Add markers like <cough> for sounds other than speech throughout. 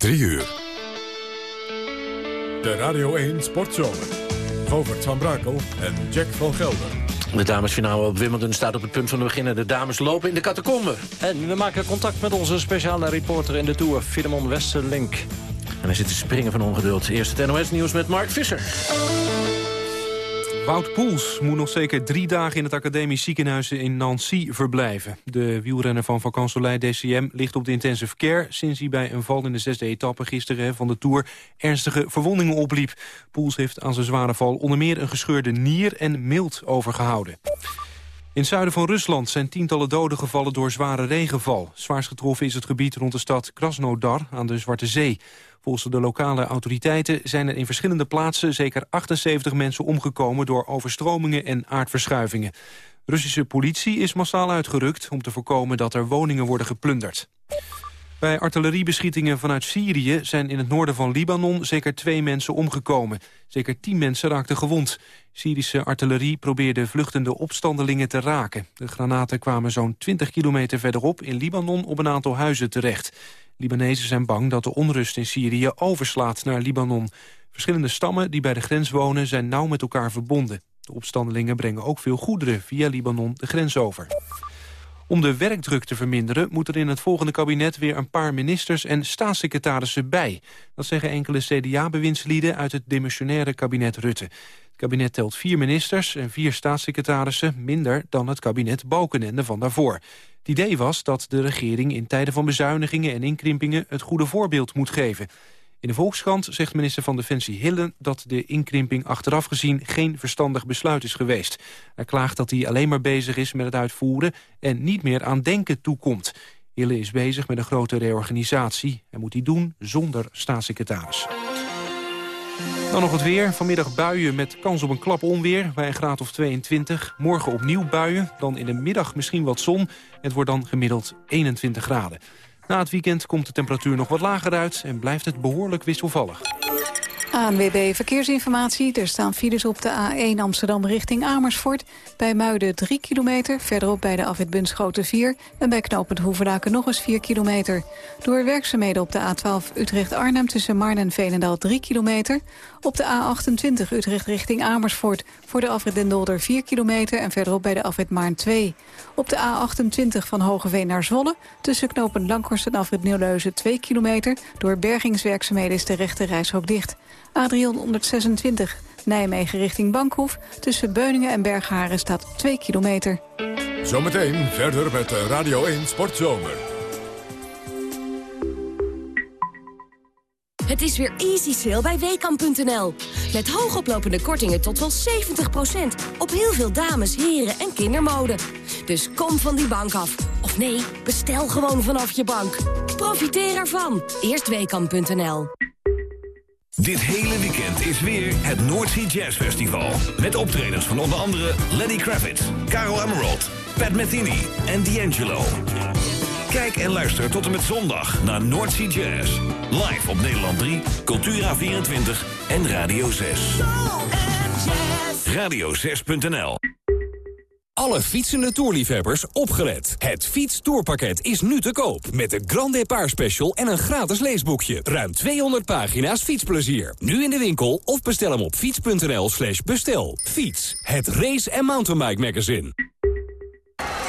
3 uur. De Radio 1 Sportzomer. Govert van Brakel en Jack van Gelder. De damesfinale op Wimbledon staat op het punt van te beginnen. De dames lopen in de catacombe. En we maken contact met onze speciale reporter in de Tour, Filemon Westerlink. En hij zit te springen van ongeduld. Eerst het NOS-nieuws met Mark Visser. Wout Poels moet nog zeker drie dagen in het academisch ziekenhuis in Nancy verblijven. De wielrenner van Vacansoleil DCM ligt op de intensive care... sinds hij bij een val in de zesde etappe gisteren van de Tour ernstige verwondingen opliep. Poels heeft aan zijn zware val onder meer een gescheurde nier en mild overgehouden. In het zuiden van Rusland zijn tientallen doden gevallen door zware regenval. Zwaarst getroffen is het gebied rond de stad Krasnodar aan de Zwarte Zee. Volgens de lokale autoriteiten zijn er in verschillende plaatsen... zeker 78 mensen omgekomen door overstromingen en aardverschuivingen. Russische politie is massaal uitgerukt om te voorkomen dat er woningen worden geplunderd. Bij artilleriebeschietingen vanuit Syrië zijn in het noorden van Libanon zeker twee mensen omgekomen. Zeker tien mensen raakten gewond. Syrische artillerie probeerde vluchtende opstandelingen te raken. De granaten kwamen zo'n 20 kilometer verderop in Libanon op een aantal huizen terecht. Libanezen zijn bang dat de onrust in Syrië overslaat naar Libanon. Verschillende stammen die bij de grens wonen zijn nauw met elkaar verbonden. De opstandelingen brengen ook veel goederen via Libanon de grens over. Om de werkdruk te verminderen moet er in het volgende kabinet weer een paar ministers en staatssecretarissen bij. Dat zeggen enkele CDA-bewindslieden uit het demissionaire kabinet Rutte. Het kabinet telt vier ministers en vier staatssecretarissen, minder dan het kabinet Balkenende van daarvoor. Het idee was dat de regering in tijden van bezuinigingen en inkrimpingen het goede voorbeeld moet geven. In de Volkskrant zegt minister van Defensie Hillen dat de inkrimping achteraf gezien geen verstandig besluit is geweest. Hij klaagt dat hij alleen maar bezig is met het uitvoeren en niet meer aan denken toekomt. Hille is bezig met een grote reorganisatie en moet die doen zonder staatssecretaris. Dan nog het weer. Vanmiddag buien met kans op een klap onweer bij een graad of 22. Morgen opnieuw buien, dan in de middag misschien wat zon. Het wordt dan gemiddeld 21 graden. Na het weekend komt de temperatuur nog wat lager uit... en blijft het behoorlijk wisselvallig. ANWB Verkeersinformatie. Er staan files op de A1 Amsterdam richting Amersfoort. Bij Muiden 3 kilometer, verderop bij de afwit Bunschoten 4... en bij knooppunt Hoevendaken nog eens 4 kilometer. Door werkzaamheden op de A12 Utrecht-Arnhem tussen Marn en Veenendaal 3 kilometer. Op de A28 Utrecht richting Amersfoort voor de afrit Den Dolder 4 kilometer... en verderop bij de afrit Maarn 2. Op de A28 van Hogeveen naar Zwolle tussen knooppunt Lankhorst en afrit Nieuwleuzen 2 kilometer. Door bergingswerkzaamheden is de rechte reishok dicht. A326 Nijmegen richting Bankhoef. Tussen Beuningen en Bergharen staat 2 kilometer. Zometeen verder met Radio 1 Sportzomer. Het is weer easy sale bij WKAM.nl. Met hoogoplopende kortingen tot wel 70%. Op heel veel dames, heren en kindermode. Dus kom van die bank af. Of nee, bestel gewoon vanaf je bank. Profiteer ervan. Eerst WKAM.nl. Dit hele weekend is weer het Noordsea Jazz Festival. Met optredens van onder andere Lenny Kravitz, Caro Emerald, Pat Metheny en D'Angelo. Kijk en luister tot en met zondag naar Noordsea Jazz. Live op Nederland 3, Cultura24 en Radio 6. Radio6.nl alle fietsende toerliefhebbers opgelet. Het fietstoerpakket is nu te koop. Met de Grand Depart Special en een gratis leesboekje. Ruim 200 pagina's fietsplezier. Nu in de winkel of bestel hem op fiets.nl slash bestel. Fiets, het race- en mountainbike magazine.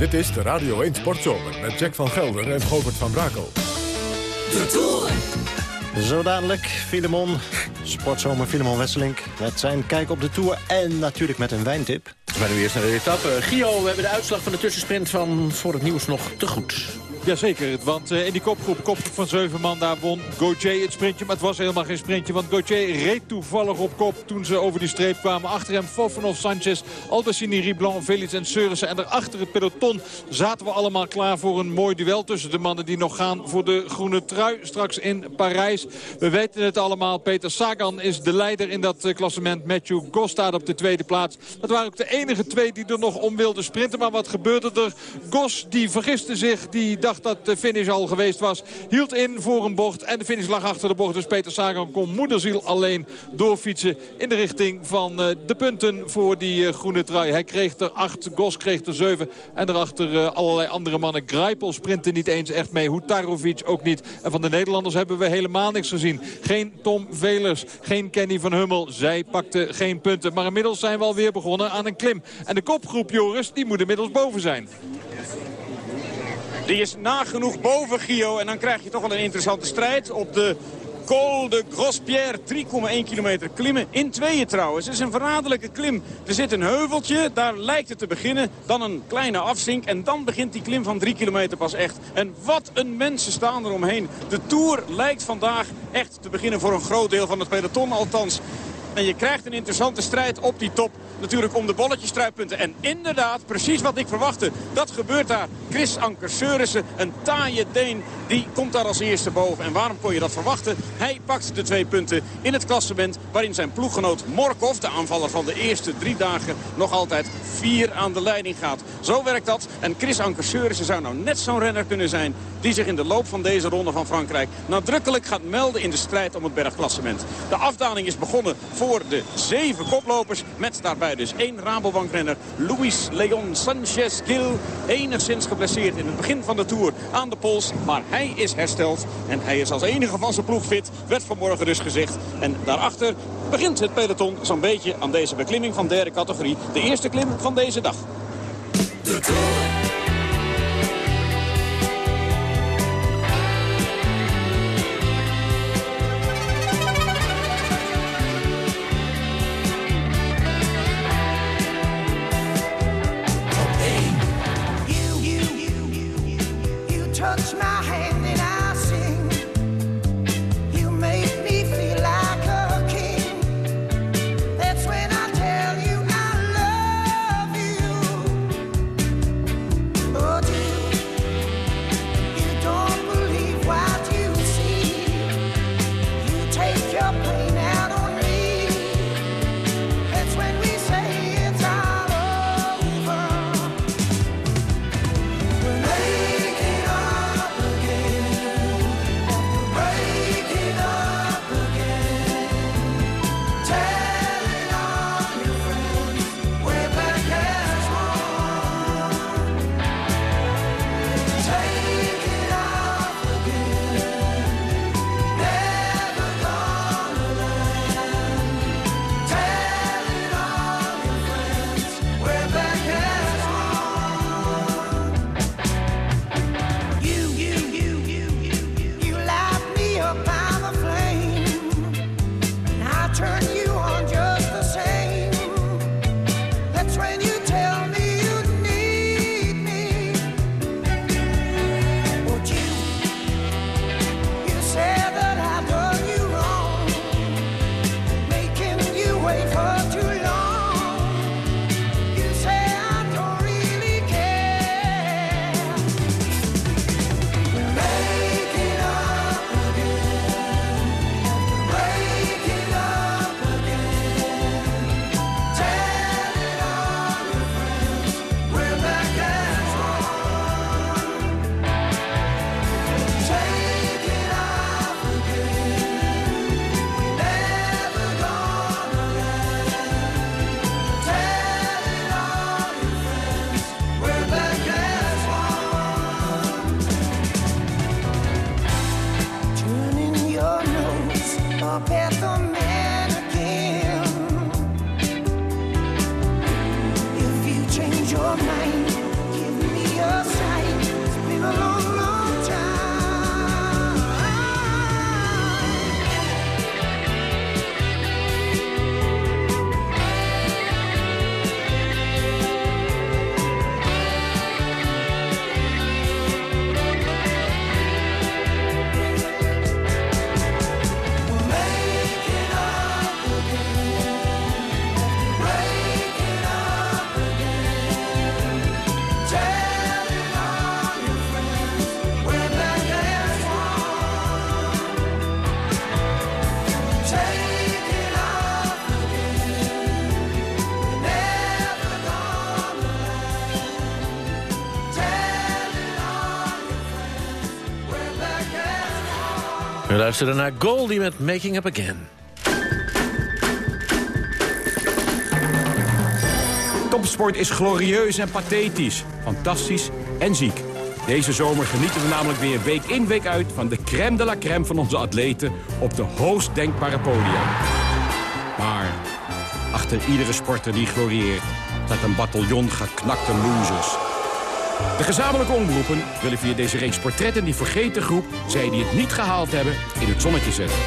Dit is de Radio 1 Sportzomer met Jack van Gelder en Govert van Brakel. De Tour. Zo dadelijk, Filemon, sportzomer Filemon Wesselink... met zijn kijk op de Tour en natuurlijk met een wijntip. We nu eerst naar de etappe. Gio, we hebben de uitslag van de tussensprint van voor het nieuws nog te goed. Jazeker, want uh, in die kopgroep, kopgroep van zeven man, daar won Gauthier het sprintje. Maar het was helemaal geen sprintje, want Gauthier reed toevallig op kop toen ze over die streep kwamen. Achter hem Fofanov, Sanchez, Albacini, Riblan, Velits en Seurissen. En daarachter het peloton zaten we allemaal klaar voor een mooi duel tussen de mannen die nog gaan voor de groene trui straks in Parijs. We weten het allemaal, Peter Sagan is de leider in dat uh, klassement. Matthew Goss staat op de tweede plaats. Dat waren ook de enige twee die er nog om wilden sprinten. Maar wat gebeurde er? Gos die vergiste zich, die dat de finish al geweest was. Hield in voor een bocht en de finish lag achter de bocht. Dus Peter Sagan kon moederziel alleen doorfietsen in de richting van uh, de punten voor die uh, groene trui. Hij kreeg er acht, Gos kreeg er zeven en daarachter uh, allerlei andere mannen. Greipel sprintte niet eens echt mee, Hutarovic ook niet. En van de Nederlanders hebben we helemaal niks gezien. Geen Tom Velers, geen Kenny van Hummel. Zij pakte geen punten. Maar inmiddels zijn we alweer begonnen aan een klim. En de kopgroep, Joris, die moet inmiddels boven zijn. Die is nagenoeg boven Gio. En dan krijg je toch wel een interessante strijd op de Col de Grospierre, 3,1 kilometer klimmen. In tweeën trouwens. Het is een verraderlijke klim. Er zit een heuveltje, daar lijkt het te beginnen. Dan een kleine afzink en dan begint die klim van 3 kilometer pas echt. En wat een mensen staan er omheen. De Tour lijkt vandaag echt te beginnen voor een groot deel van het peloton althans. En je krijgt een interessante strijd op die top. Natuurlijk om de bolletjestruitpunten. En inderdaad, precies wat ik verwachtte. Dat gebeurt daar. Chris Anker Seurissen, een taaie Deen, die komt daar als eerste boven. En waarom kon je dat verwachten? Hij pakt de twee punten in het klassement waarin zijn ploeggenoot Morkov, de aanvaller van de eerste drie dagen, nog altijd vier aan de leiding gaat. Zo werkt dat. En Chris Anker Seurissen zou nou net zo'n renner kunnen zijn die zich in de loop van deze ronde van Frankrijk nadrukkelijk gaat melden in de strijd om het bergklassement. De afdaling is begonnen voor de zeven koplopers. Met daarbij dus één Rabobankrenner. Luis Leon Sanchez Gil. Enigszins geblesseerd in het begin van de Tour aan de pols. Maar hij is hersteld. En hij is als enige van zijn ploeg fit. Werd vanmorgen dus gezegd. En daarachter begint het peloton zo'n beetje aan deze beklimming van derde categorie. De eerste klim van deze dag. De your mind. Luisteren naar Goldie met Making Up Again. Topsport is glorieus en pathetisch, fantastisch en ziek. Deze zomer genieten we namelijk weer week in week uit... van de crème de la crème van onze atleten op de hoogst denkbare podia. Maar achter iedere sporter die glorieert... staat een bataljon geknakte losers. De gezamenlijke omroepen willen via deze reeks portretten... die vergeten groep, zij die het niet gehaald hebben, in het zonnetje zetten.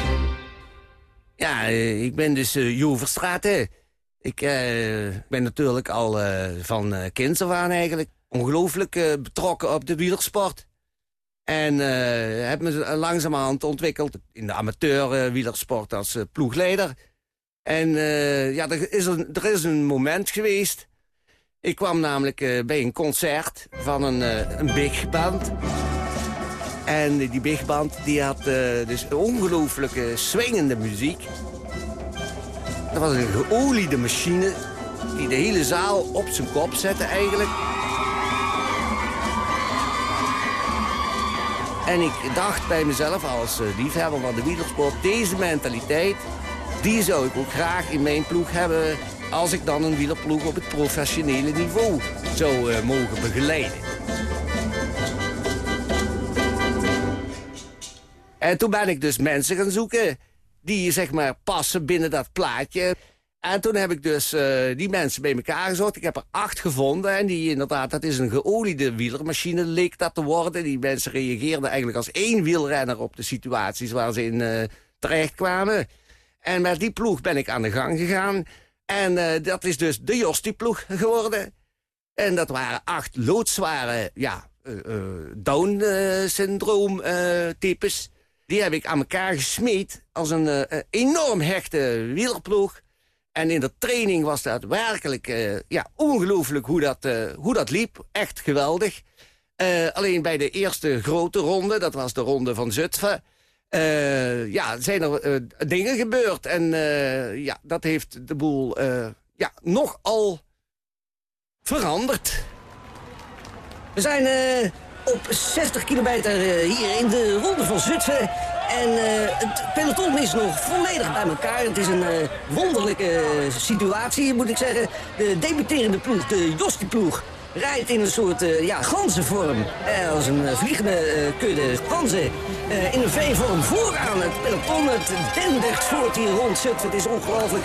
Ja, eh, ik ben dus uh, Jo hè. Ik ben natuurlijk al van uh, kinds af aan eigenlijk ongelooflijk betrokken op de wielersport. En heb me langzamerhand ontwikkeld in de amateur wielersport als ploegleider. En ja, er is, er is een moment geweest. Ik kwam namelijk bij een concert van een, een big band. En die big band die had dus ongelooflijke swingende muziek. Dat was een geoliede machine die de hele zaal op zijn kop zette eigenlijk. En ik dacht bij mezelf als liefhebber van de wielersport... deze mentaliteit, die zou ik ook graag in mijn ploeg hebben... als ik dan een wielerploeg op het professionele niveau zou uh, mogen begeleiden. En toen ben ik dus mensen gaan zoeken die zeg maar passen binnen dat plaatje. En toen heb ik dus uh, die mensen bij elkaar gezocht. Ik heb er acht gevonden. En die inderdaad, dat is een geoliede wielermachine, leek dat te worden. Die mensen reageerden eigenlijk als één wielrenner op de situaties waar ze in uh, terecht kwamen. En met die ploeg ben ik aan de gang gegaan. En uh, dat is dus de Josti-ploeg geworden. En dat waren acht loodzware, ja, Down-syndroom-types. Die heb ik aan elkaar gesmeed als een enorm hechte wielerploeg. En in de training was dat werkelijk ja, ongelooflijk hoe dat, hoe dat liep. Echt geweldig. alleen bij de eerste grote ronde, dat was de ronde van Zutphen... ja, zijn er dingen gebeurd. En ja, dat heeft de boel ja, nogal veranderd. We zijn op 60 kilometer hier in de ronde van Zutphen. En het peloton is nog volledig bij elkaar. Het is een wonderlijke situatie, moet ik zeggen. De debuterende ploeg, de Josti-ploeg, rijdt in een soort uh, ja, ganzenvorm. als een vliegende kudde ganzen. in een V-vorm vooraan het peloton. Het dendert voort hier rond Zutphen. Het is ongelooflijk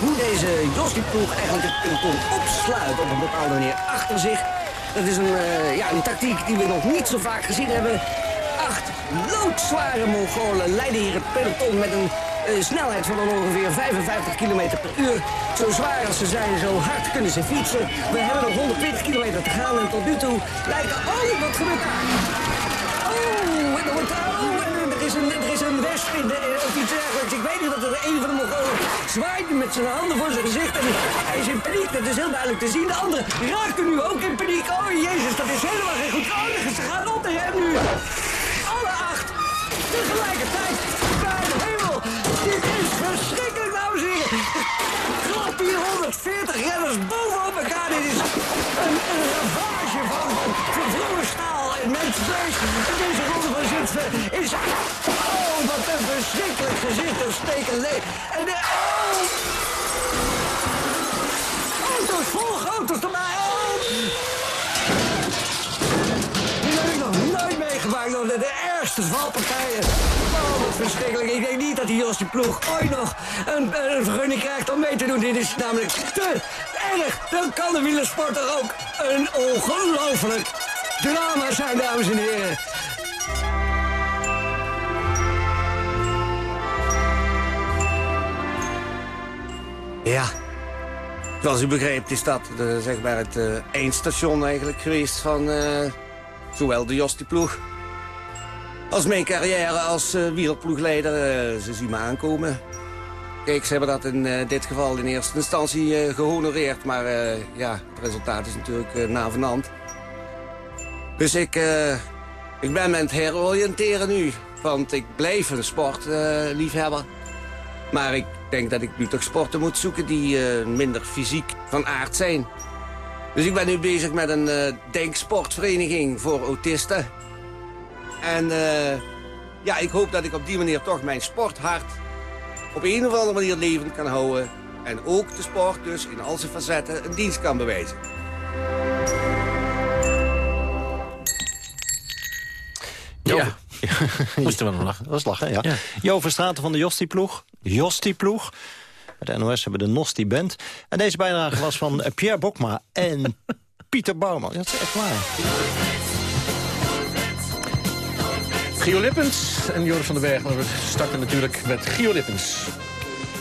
hoe deze Josti-ploeg eigenlijk het peloton opsluit op een bepaalde manier achter zich. Dat is een, ja, een tactiek die we nog niet zo vaak gezien hebben. Acht loodzware Mongolen leiden hier het peloton met een uh, snelheid van ongeveer 55 km per uur. Zo zwaar als ze zijn, zo hard kunnen ze fietsen. We hebben nog 120 kilometer te gaan en tot nu toe lijkt... Oh, wat gebeurt? Oh, en er wordt... Oh, er is een, er is een wesp in de, of iets dergelijks. Ik weet niet wat er een van de Mongolen zwaait met zijn handen voor zijn gezicht. En hij is in paniek, dat is heel duidelijk te zien. De andere raakt er nu ook in paniek. Oh, jezus, dat is helemaal geen goed. Oh, ze gaan onder hem nu. Alle acht, tegelijkertijd, Klap hier 140 renners bovenop elkaar. Dit is een, ravage van vervlogen staal en mensvlees. Deze ronde van Zutphen is... Oh, wat een verschrikkelijk gezicht. Een steken leeg. En de... Oh! Auto's, vol auto's erbij. Oh! Die heb ik nog nooit meegemaakt. De ergste valpartijen. Verschrikkelijk. Ik denk niet dat die Josje ploeg ooit nog een, vergunning krijgt om mee te doen. Dit is namelijk te erg. Dan kan de wielersport er ook een ongelooflijk drama zijn, dames en heren. Ja, zoals u begrijpt is dat de, zeg maar het uh, eindstation eigenlijk geweest van uh, zowel de Josti-ploeg als mijn carrière als uh, wielerploegleider. ze zien me aankomen. Kijk, ze hebben dat in dit geval in eerste instantie gehonoreerd, maar ja, het resultaat is natuurlijk navenant. Dus ik, ik ben me aan het heroriënteren nu, want ik blijf een sportliefhebber. maar ik denk dat ik nu toch sporten moet zoeken die minder fysiek van aard zijn. Dus ik ben nu bezig met een denksportvereniging voor autisten. En uh, ja, ik hoop dat ik op die manier toch mijn sporthart op een of andere manier levend kan houden. En ook de sport dus in al zijn facetten een dienst kan bewijzen. Ja. <laughs> Moesten we nog lachen. Dat was lachen, ja. Jo Verstraten van de Josti-ploeg. Josti-ploeg. De NOS hebben de Nosti-band. En deze bijdrage was van <laughs> Pierre Bokma en Pieter Bouwman. Dat is echt waar. Gio Lippens en Joris van den Berg. Maar we starten natuurlijk met Gio Lippens.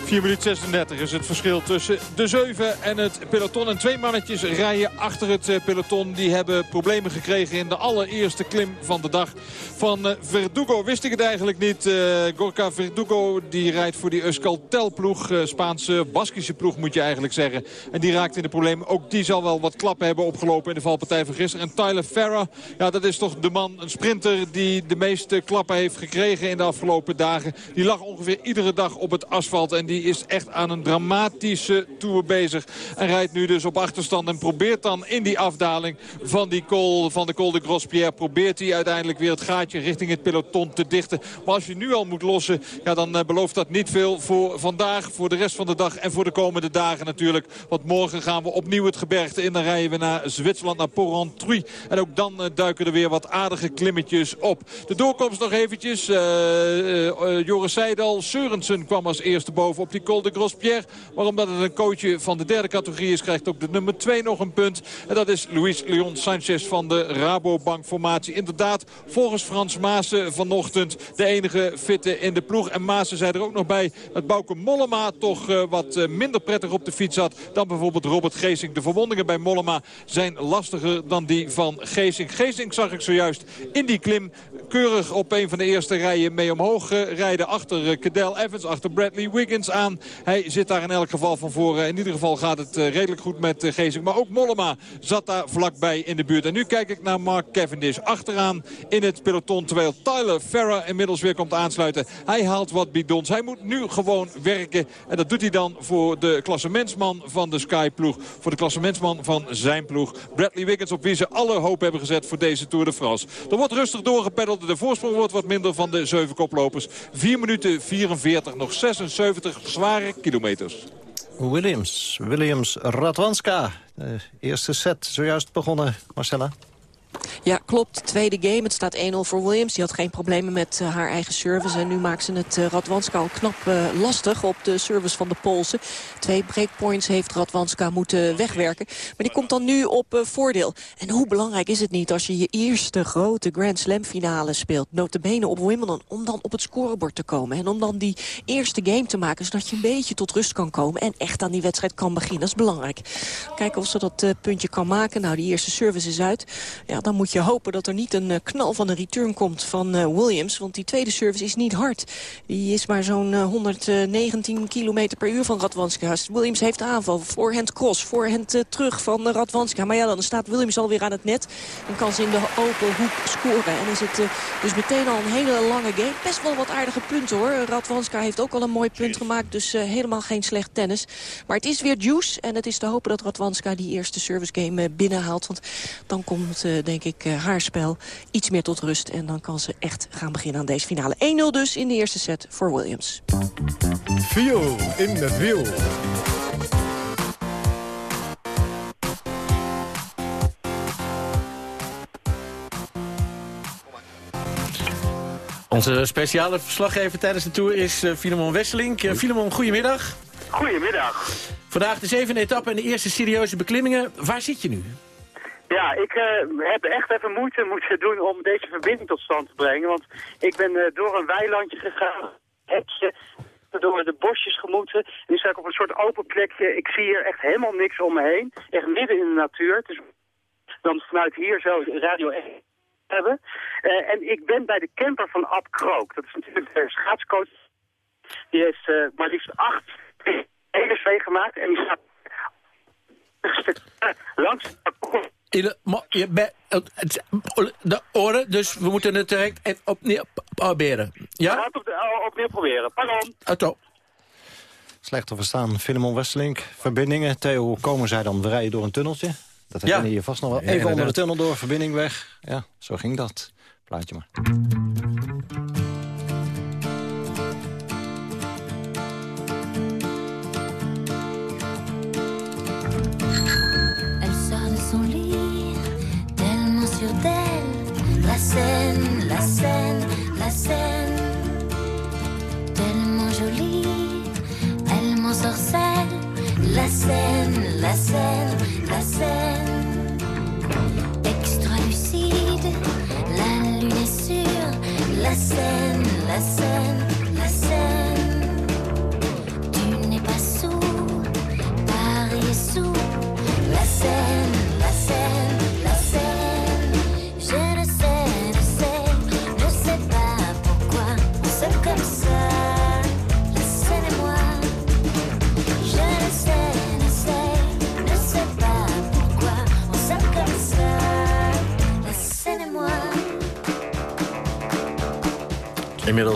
4 minuten 36 is het verschil tussen de 7 en het peloton. En twee mannetjes rijden achter het eh, peloton. Die hebben problemen gekregen in de allereerste klim van de dag van eh, Verdugo. Wist ik het eigenlijk niet. Uh, Gorka Verdugo die rijdt voor die Euskaltel-ploeg. Spaanse, Baskische ploeg moet je eigenlijk zeggen. En die raakt in de problemen. Ook die zal wel wat klappen hebben opgelopen in de valpartij van gisteren. En Tyler Farah, ja, dat is toch de man, een sprinter... die de meeste klappen heeft gekregen in de afgelopen dagen. Die lag ongeveer iedere dag op het asfalt. En die is echt aan een dramatische tour bezig. En rijdt nu dus op achterstand en probeert dan in die afdaling van, die col, van de Col de Grospierre... probeert hij uiteindelijk weer het gaatje richting het peloton te dichten. Maar als je nu al moet lossen, ja, dan uh, belooft dat niet veel voor vandaag, voor de rest van de dag... en voor de komende dagen natuurlijk. Want morgen gaan we opnieuw het gebergte in. Dan rijden we naar Zwitserland, naar Porrentruy. En ook dan uh, duiken er weer wat aardige klimmetjes op. De doorkomst nog eventjes. Uh, Joris Seidel, Seurensen kwam als eerste boven op die Col de Grospierre. Maar omdat het een coachje van de derde categorie is... krijgt ook de nummer 2 nog een punt. En dat is Luis Leon Sanchez van de Rabobank-formatie. Inderdaad, volgens Frans Maassen vanochtend de enige fitte in de ploeg. En Maassen zei er ook nog bij dat Bouke Mollema toch uh, wat uh, minder prettig op de fiets zat... dan bijvoorbeeld Robert Geesink. De verwondingen bij Mollema zijn lastiger dan die van Geesink. Geesink zag ik zojuist in die klim keurig op een van de eerste rijen mee omhoog uh, rijden. Achter Cadel Evans, achter Bradley Wiggins Hij zit daar in elk geval van voor. In ieder geval gaat het redelijk goed met Geesink. Maar ook Mollema zat daar vlakbij in de buurt. En nu kijk ik naar Mark Cavendish. Achteraan in het peloton. Terwijl Tyler Farah inmiddels weer komt aansluiten. Hij haalt wat bidons. Hij moet nu gewoon werken. En dat doet hij dan voor de klassementsman van de Sky-ploeg. Voor de klassementsman van zijn ploeg. Bradley Wiggins op wie ze alle hoop hebben gezet voor deze Tour de France. Er wordt rustig doorgepeddeld. De voorsprong wordt wat minder van de zeven koplopers. 4 minuten 44. Nog 76 zware kilometers. Williams, Williams Radwanska. De eerste set zojuist begonnen, Marcella. Ja, klopt. Tweede game. Het staat 1-0 voor Williams. Die had geen problemen met uh, haar eigen service. En nu maakt ze het uh, Radwanska al knap uh, lastig op de service van de Poolse. Twee breakpoints heeft Radwanska moeten wegwerken. Maar die komt dan nu op voordeel. En hoe belangrijk is het niet als je je eerste grote Grand Slam finale speelt. Notabene op Wimbledon. Om dan op het scorebord te komen. En om dan die eerste game te maken. Zodat je een beetje tot rust kan komen. En echt aan die wedstrijd kan beginnen. Dat is belangrijk. Kijken of ze dat puntje kan maken. Nou, die eerste service is uit. Ja, dan moet je hopen dat er niet een uh, knal van een return komt van uh, Williams. Want die tweede service is niet hard. Die is maar zo'n uh, 119 km per uur van Radwanska. Williams heeft aanval. Voorhand cross. Voorhand terug van Radwanska. Maar ja, dan staat Williams alweer aan het net. En kan ze in de open hoek scoren. En is het dus meteen al een hele lange game. Best wel wat aardige punten hoor. Radwanska heeft ook al een mooi punt gemaakt. Dus helemaal geen slecht tennis. Maar het is weer juice. En het is te hopen dat Radwanska die eerste service game binnenhaalt. Want dan komt denk ik uh, haar spel iets meer tot rust. En dan kan ze echt gaan beginnen aan deze finale. 1-0 dus in de eerste set voor Williams. Viel in het wiel. Onze speciale verslaggever tijdens de Tour is uh, Filemon Wesseling. Uh, Filemon, goedemiddag. Goedemiddag. Vandaag de zevende etappe en de eerste serieuze beklimmingen. Waar zit je nu? Ja, ik uh, heb echt even moeite moeten <laughs> doen om deze verbinding tot stand te brengen. Want ik ben uh, door een weilandje gegaan, hekje, door de bosjes gemoeten. En nu sta ik op een soort open plekje. Ik zie hier echt helemaal niks om me heen. Echt midden in de natuur. Dus dan vanuit hier zo Radio 1 hebben. Uh, en ik ben bij de camper van Ab Krook. Dat is natuurlijk de schaatscoach. Die heeft maar liefst acht hele gemaakt. En die staat langs bent de oren, dus we moeten het direct opnieuw proberen. Ja? We gaan het op opnieuw proberen. Pardon. Auto. Slecht te verstaan. Filemon Westlink, verbindingen. Theo, hoe komen zij dan? We rijden door een tunneltje. Dat herinner je je vast nog wel. Even onder de tunnel door, verbinding weg. Ja, zo ging dat. Plaatje maar. La scène, la scène, tellement jolie, elle m'ensorcelle. La scène, la scène, la scène.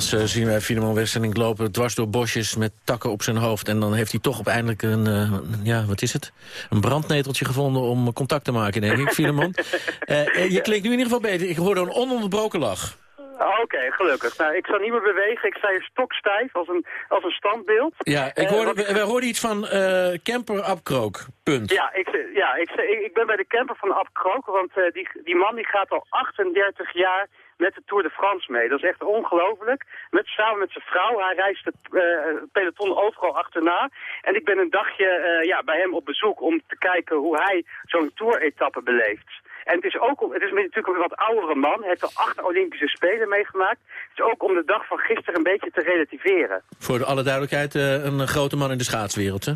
Inmiddels eh, zien wij Filemon Westerling lopen dwars door bosjes met takken op zijn hoofd. En dan heeft hij toch uiteindelijk een, eh, ja, wat is het? Een brandneteltje gevonden om contact te maken, denk ik, Filemon. <laughs> Eh, je klinkt nu in ieder geval beter. Ik hoorde een ononderbroken lach. Oké, gelukkig. Nou, ik zal niet meer bewegen. Ik sta hier stokstijf als een, als een standbeeld. Ja, ik hoorde, we, we hoorden iets van camper Abkrook, punt. Ja, ik, ja ik, ik, ben bij de camper van Abkrook, want die, die man die gaat al 38 jaar met de Tour de France mee. Dat is echt ongelooflijk. Met, samen met zijn vrouw. Hij reist het uh, peloton overal achterna. En ik ben een dagje uh, ja, bij hem op bezoek om te kijken hoe hij zo'n Tour-etappe beleeft. En het is ook, het is natuurlijk een wat oudere man. Hij heeft al acht Olympische Spelen meegemaakt. Het is ook om de dag van gisteren een beetje te relativeren. Voor de alle duidelijkheid, een grote man in de schaatswereld, hè?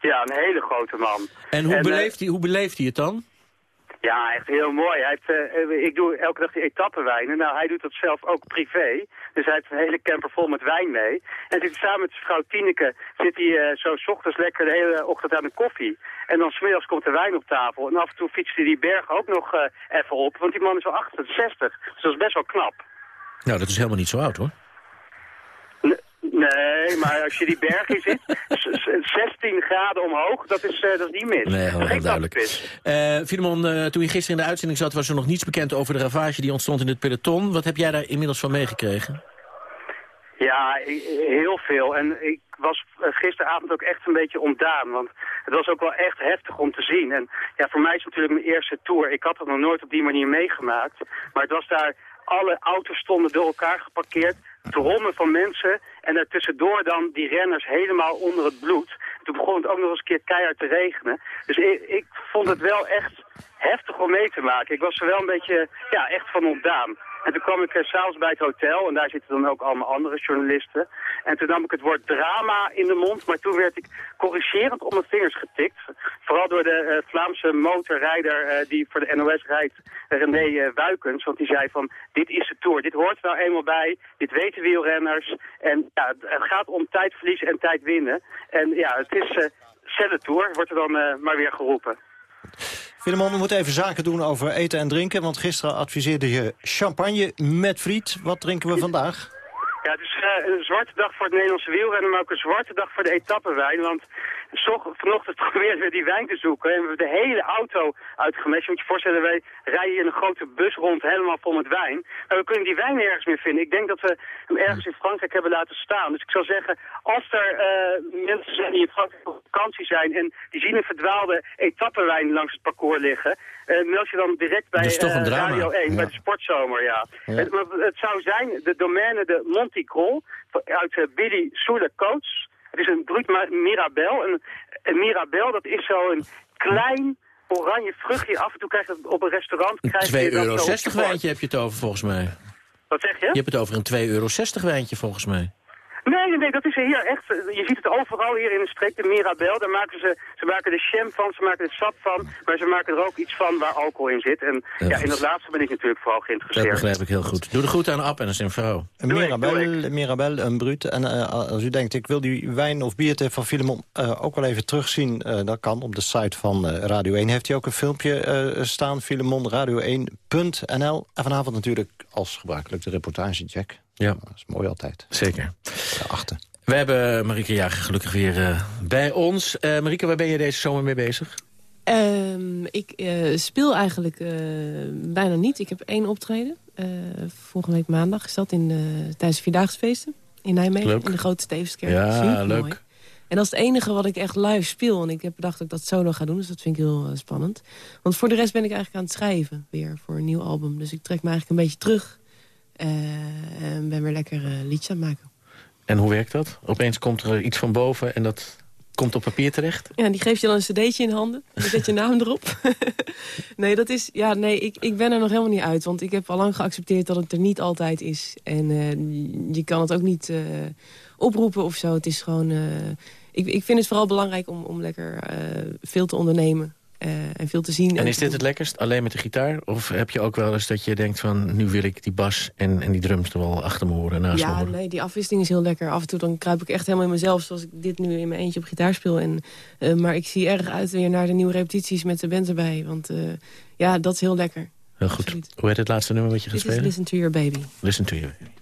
Ja, een hele grote man. En hoe, beleeft, hij, hoe beleeft hij het dan? Ja, echt heel mooi. Hij heeft, uh, ik doe elke dag die etappenwijnen. Nou, hij doet dat zelf ook privé. Dus hij heeft een hele camper vol met wijn mee. En zit samen met zijn vrouw Tineke, zit hij uh, zo s ochtends lekker de hele ochtend aan de koffie. En dan smiddags komt de wijn op tafel. En af en toe fietst hij die berg ook nog even op. Want die man is al 68. Dus dat is best wel knap. Nou, dat is helemaal niet zo oud hoor. Nee, maar als je die bergen ziet, 16 graden omhoog, dat is, uh, dat is niet mis. Nee, heel duidelijk. Uh, Filemon, uh, toen je gisteren in de uitzending zat, was er nog niets bekend over de ravage die ontstond in het peloton. Wat heb jij daar inmiddels van meegekregen? Ja, heel veel. En ik was gisteravond ook echt een beetje ontdaan. Want het was ook wel echt heftig om te zien. En ja, voor mij is het natuurlijk mijn eerste tour. Ik had het nog nooit op die manier meegemaakt. Maar het was daar, alle auto's stonden door elkaar geparkeerd trommen van mensen en daartussendoor dan die renners helemaal onder het bloed. Toen begon het ook nog eens een keer keihard te regenen. Dus ik, ik vond het wel echt heftig om mee te maken. Ik was er wel een beetje, ja, echt van ontdaan. En toen kwam ik uh, s'avonds bij het hotel en daar zitten dan ook allemaal andere journalisten. En toen nam ik het woord drama in de mond, maar toen werd ik corrigerend op mijn vingers getikt. Vooral door de uh, Vlaamse motorrijder uh, die voor de NOS rijdt, René Wuikens. Want die zei van, dit is de Tour, dit hoort nou eenmaal bij, dit weten wielrenners. En ja, het gaat om tijd verliezen en tijd winnen. En ja, het is uh, Tour, wordt er dan maar weer geroepen. Filemon, we moeten even zaken doen over eten en drinken. Want gisteren adviseerde je champagne met friet. Wat drinken we vandaag? Ja, het is uh, een zwarte dag voor het Nederlandse wielrennen, maar ook een zwarte dag voor de etappenwijn. Want vanochtend <laughs> probeerden we die wijn te zoeken en we hebben de hele auto uitgemest. Je moet je voorstellen, wij rijden in een grote bus rond helemaal vol met wijn. Maar we kunnen die wijn nergens meer vinden. Ik denk dat we hem ergens in Frankrijk hebben laten staan. Dus ik zou zeggen, als er uh, mensen zijn die in Frankrijk op vakantie zijn en die zien een verdwaalde etappenwijn langs het parcours liggen, uh, meld je dan direct bij uh, Radio 1, ja. bij de Sportzomer, ja. ja. Het, het, zou zijn de domeine de Monticrol uit Billy Soule Coach. Het is een Brut Mirabel. Een, een Mirabel, dat is zo'n klein oranje vruchtje. Af en toe krijg je het op een restaurant. 2,60 euro wijntje heb je het over, volgens mij. Wat zeg je? Je hebt het over een 2,60 euro wijntje, volgens mij. Nee, nee, nee, dat is hier echt. Je ziet het overal hier in de streek, de Mirabel. Daar maken ze, ze maken de jam van, ze maken er sap van. Maar ze maken er ook iets van waar alcohol in zit. En ja, in dat laatste ben ik natuurlijk vooral geïnteresseerd. Dat begrijp ik heel goed. Doe de groet aan Ab en zijn vrouw. Een Mirabel, Mirabel, een bruut. En uh, als u denkt, ik wil die wijn of biertje van Filemon uh, ook wel even terugzien. Uh, dat kan op de site van Radio 1. Heeft hij ook een filmpje staan, Filemon, radio1.nl. En vanavond natuurlijk als gebruikelijk de reportage, Jack. Ja. Dat is mooi altijd. Zeker. Achter. We hebben Marieke Jager gelukkig weer uh, bij ons. Uh, Marieke, waar ben je deze zomer mee bezig? Um, ik uh, speel eigenlijk bijna niet. Ik heb één optreden. volgende week maandag is dat in, tijdens de Vierdaagse in Nijmegen. Leuk. In de Grote Stevenskerk. Ja, leuk. Mooi. En dat is het enige wat ik echt live speel. En ik heb bedacht dat ik dat solo ga doen. Dus dat vind ik heel spannend. Want voor de rest ben ik eigenlijk aan het schrijven weer voor een nieuw album. Dus ik trek me eigenlijk een beetje terug. En ben weer lekker liedjes aan het maken. En hoe werkt dat? Opeens komt er iets van boven en dat komt op papier terecht? Ja, die geeft je dan een cd'tje in handen. Dan zet je naam erop. <laughs> nee, dat is, ja, nee ik, ik ben er nog helemaal niet uit. Want ik heb al lang geaccepteerd dat het er niet altijd is. En uh, je kan het ook niet uh, oproepen of zo. Het is gewoon... Uh, ik, ik vind het vooral belangrijk om, om lekker veel te ondernemen. Uh, en veel te zien. En is dit het lekkerst, alleen met de gitaar? Of heb je ook wel eens dat je denkt van... nu wil ik die bas en, en die drums er wel achter me horen, naast ja, me horen? nee, die afwisseling is heel lekker. Af en toe dan kruip ik echt helemaal in mezelf... zoals ik dit nu in mijn eentje op gitaar speel. En, uh, maar ik zie erg uit weer naar de nieuwe repetities met de band erbij. Want uh, ja, dat is heel lekker. Heel goed. Absoluut. Hoe heet het laatste nummer wat je gaat spelen? Listen to Your Baby. Listen to Your Baby.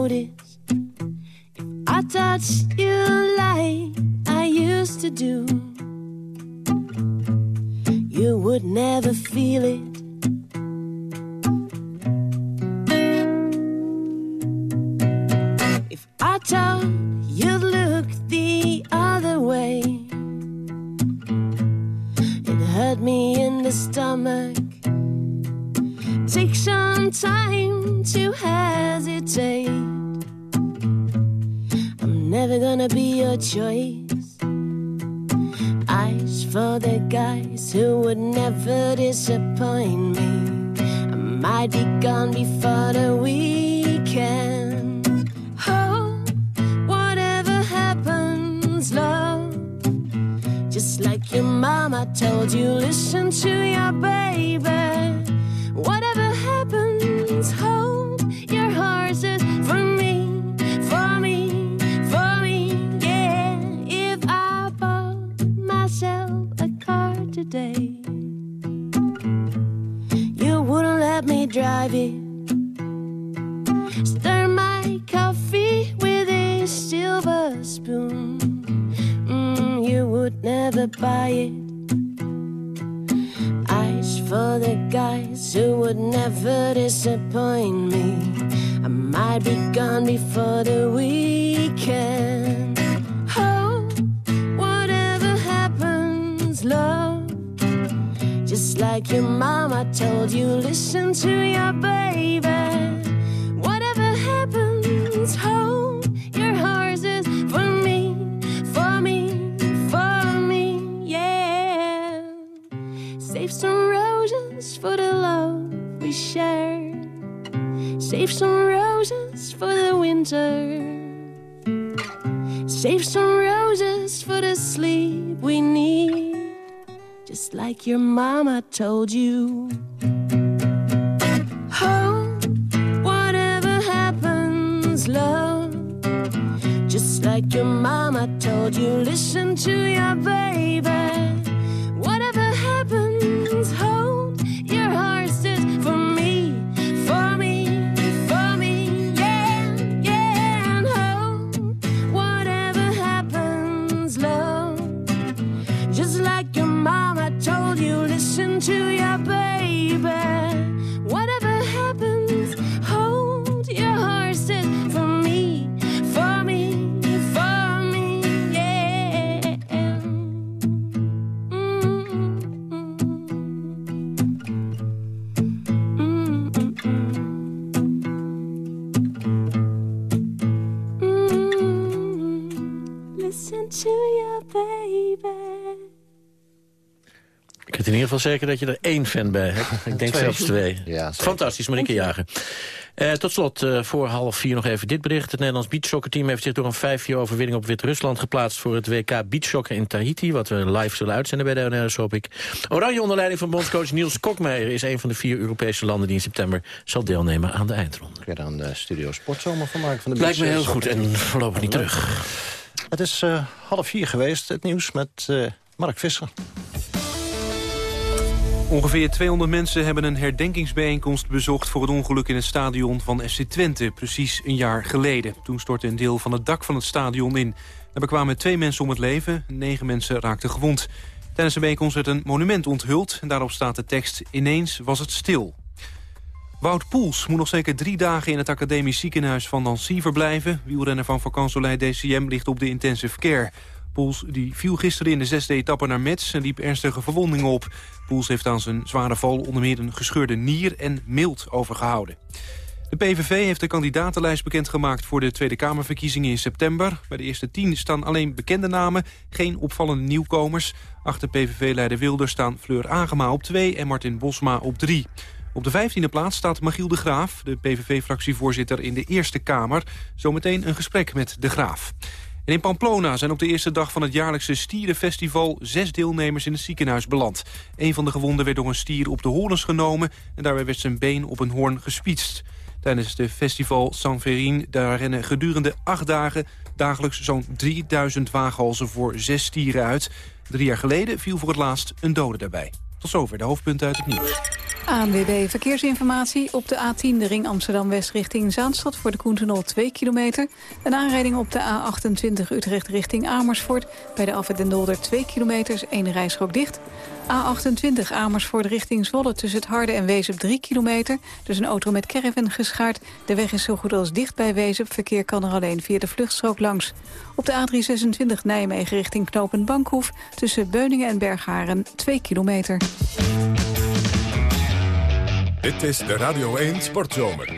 Notice love. Just like your mama told you, listen to your baby. Whatever happens, hold your horses for me, for me, for me, yeah. Save some roses for the love we share. Save some roses for the winter. Save some roses for the sleep we need. Just like your mama told you. Oh, whatever happens, love. Just like your mama told you, listen to your baby. Ieder geval zeker dat je er één fan bij hebt. <laughs> Ik denk Twee. zelfs twee. Ja. Fantastisch, Marieke Jager. Eh, tot slot, eh, voor half vier nog even dit bericht. Het Nederlands beachsoccerteam heeft zich door een 5-4 overwinning op Wit-Rusland geplaatst voor het WK beachsoccer in Tahiti, wat we live zullen uitzenden bij de NRS, hoop ik. Oranje onder leiding van bondscoach Niels Kokmeijer is een van de vier Europese landen die in september zal deelnemen aan de eindronde. Kun je daar een eh, studio sportzomer van maken? Van de Lijkt me heel goed en voorlopig niet terug. Het is half vier geweest, het nieuws met Mark Visser. Ongeveer 200 mensen hebben een herdenkingsbijeenkomst bezocht... voor het ongeluk in het stadion van FC Twente, precies een jaar geleden. Toen stortte een deel van het dak van het stadion in. Er bekwamen twee mensen om het leven, negen mensen raakten gewond. Tijdens de bijeenkomst werd een monument onthuld... en daarop staat de tekst Ineens was het stil. Wout Poels moet nog zeker drie dagen in het academisch ziekenhuis van Nancy verblijven. Wielrenner van Vacansoleil DCM ligt op de intensive care. Poels die viel gisteren in de zesde etappe naar Metz en liep ernstige verwondingen op. Poels heeft aan zijn zware val onder meer een gescheurde nier en mild overgehouden. De PVV heeft de kandidatenlijst bekendgemaakt voor de Tweede Kamerverkiezingen in september. Bij de eerste tien staan alleen bekende namen, geen opvallende nieuwkomers. Achter PVV-leider Wilders staan Fleur Agema op twee en Martin Bosma op drie. Op de vijftiende plaats staat Magiel de Graaf, de PVV-fractievoorzitter in de Eerste Kamer. Zometeen een gesprek met de Graaf. In Pamplona zijn op de eerste dag van het jaarlijkse stierenfestival... zes deelnemers in het ziekenhuis beland. Een van de gewonden werd door een stier op de horens genomen... en daarbij werd zijn been op een hoorn gespietst. Tijdens de festival San Ferin rennen gedurende acht dagen... dagelijks zo'n 3000 waaghalzen voor zes stieren uit. Drie jaar geleden viel voor het laatst een dode daarbij. Tot zover de hoofdpunten uit het nieuws. ANWB Verkeersinformatie. Op de A10 de ring Amsterdam-West richting Zaanstad... voor de Koentenol 2 kilometer. Een aanrijding op de A28 Utrecht richting Amersfoort. Bij de Afwet den Dolder 2 kilometers, één rijstrook dicht. A28 Amersfoort richting Zwolle tussen het Harde en Wezen 3 kilometer. Dus een auto met caravan geschaard. De weg is zo goed als dicht bij Wezen. Verkeer kan er alleen via de vluchtstrook langs. Op de A326 Nijmegen richting Knopen Bankhoef... tussen Beuningen en Bergharen 2 kilometer. Dit is de Radio 1 Sportzomer.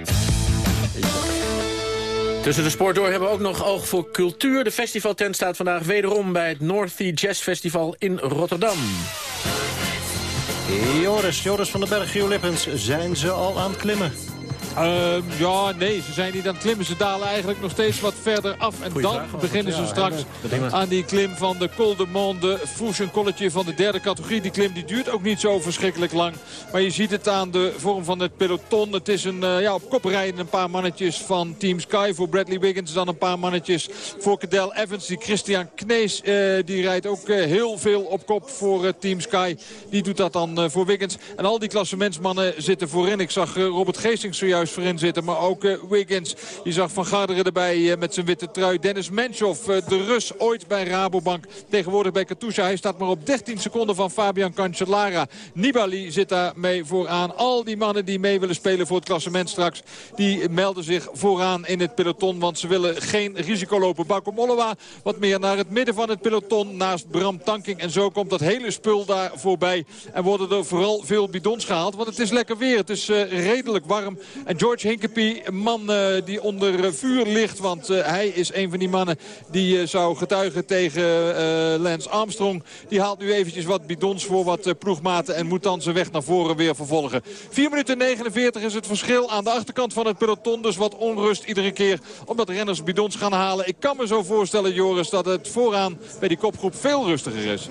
Tussen de sport door hebben we ook nog oog voor cultuur. De festivaltent staat vandaag wederom bij het North Sea Jazz Festival in Rotterdam. Joris, Joris van den Berg, Gio Lippens, zijn ze al aan het klimmen? Uh, ja, nee, ze zijn niet aan het klimmen. Ze dalen eigenlijk nog steeds wat verder af. En Goeie dan vraag, beginnen ze straks aan die klim van de Col de Monde. Fouche, een kolletje van de derde categorie. Die klim die duurt ook niet zo verschrikkelijk lang. Maar je ziet het aan de vorm van het peloton. Het is een, uh, ja, op kop rijden een paar mannetjes van Team Sky. Voor Bradley Wiggins dan een paar mannetjes voor Cadel Evans. Die Christian Knees uh, die rijdt ook heel veel op kop voor Team Sky. Die doet dat dan voor Wiggins. En al die klassementsmannen zitten voorin. Ik zag Robert Geesink zojuist voorin zitten. Maar ook uh, Wiggins. Je zag Van Garderen erbij uh, met zijn witte trui. Dennis Menchov, uh, de Rus, ooit bij Rabobank. Tegenwoordig bij Katusha. Hij staat maar op 13 seconden van Fabian Cancellara. Nibali zit daar mee vooraan. Al die mannen die mee willen spelen voor het klassement straks... die melden zich vooraan in het peloton. Want ze willen geen risico lopen. Bauke Mollema wat meer naar het midden van het peloton. Naast Bram Tanking. En zo komt dat hele spul daar voorbij. En worden er vooral veel bidons gehaald. Want het is lekker weer. Het is redelijk warm. En George Hinkepie, een man uh, die onder vuur ligt. Want uh, hij is een van die mannen die uh, zou getuigen tegen Lance Armstrong. Die haalt nu eventjes wat bidons voor wat ploegmaten. En moet dan zijn weg naar voren weer vervolgen. 4 minuten 49 is het verschil aan de achterkant van het peloton. Dus wat onrust iedere keer. Omdat renners bidons gaan halen. Ik kan me zo voorstellen Joris dat het vooraan bij die kopgroep veel rustiger is.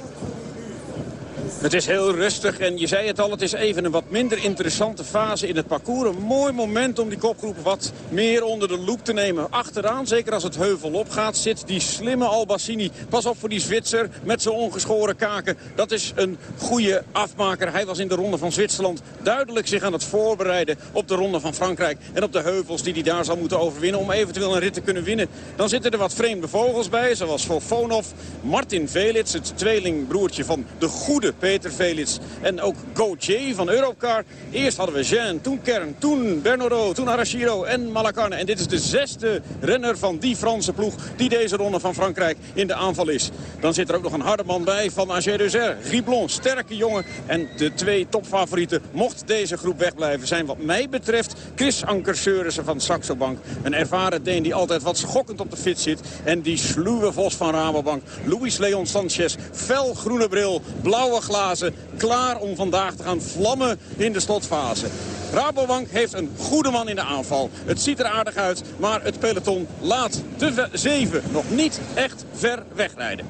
Het is heel rustig en je zei het al, het is even een wat minder interessante fase in het parcours. Een mooi moment om die kopgroep wat meer onder de loep te nemen. Achteraan, zeker als het heuvel opgaat, zit die slimme Albassini. Pas op voor die Zwitser met zijn ongeschoren kaken. Dat is een goede afmaker. Hij was in de ronde van Zwitserland duidelijk zich aan het voorbereiden op de ronde van Frankrijk. En op de heuvels die hij daar zal moeten overwinnen om eventueel een rit te kunnen winnen. Dan zitten er wat vreemde vogels bij, zoals Fofonov, Martin Velits, het tweelingbroertje van de goede Peter Velits. En ook Gauthier van Europcar. Eerst hadden we Jean, toen Kern, toen Bernardo, toen Arashiro en Malacarne. En dit is de zesde renner van die Franse ploeg die deze ronde van Frankrijk in de aanval is. Dan zit er ook nog een harde man bij van AG Dezer. Riblon, sterke jongen. En de twee topfavorieten, mocht deze groep wegblijven, zijn wat mij betreft Chris Anker Seurissen van Saxo Bank. Een ervaren Deen die altijd wat schokkend op de fit zit. En die sluwe vos van Rabobank. Luis Leon Sanchez, fel groene bril, blauwe glazen. Klaar om vandaag te gaan vlammen in de slotfase. Rabobank heeft een goede man in de aanval. Het ziet er aardig uit, maar het peloton laat de zeven nog niet echt ver wegrijden.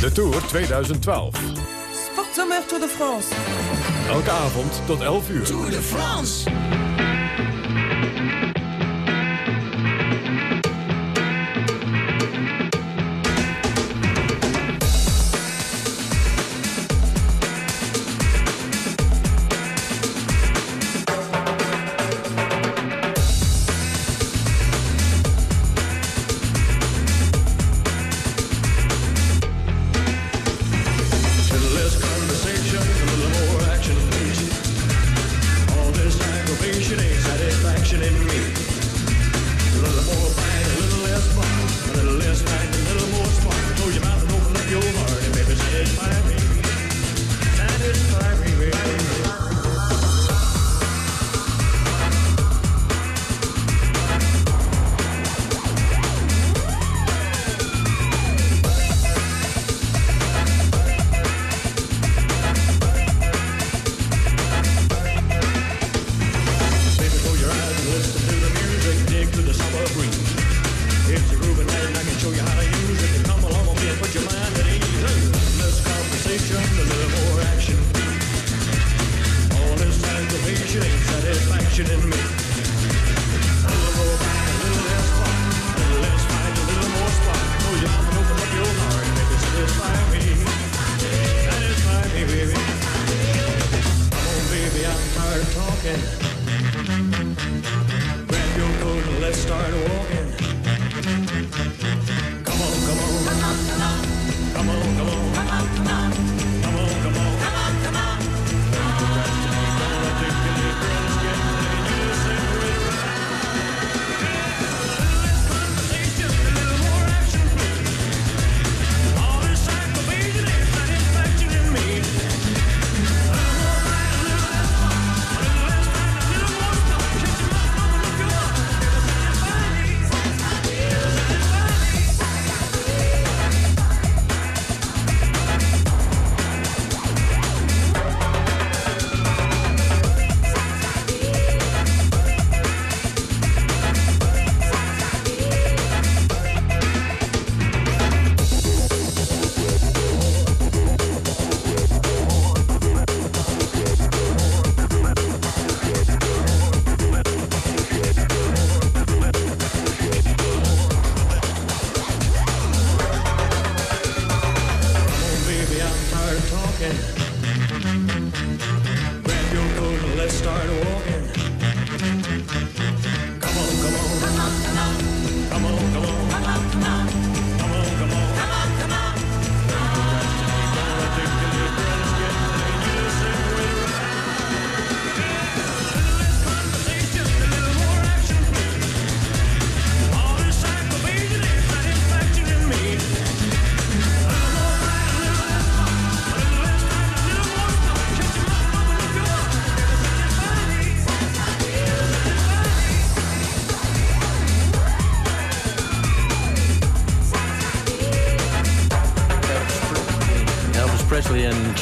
De Tour 2012. Sportzomer Tour de France. Elke avond tot 11 uur. Tour de France.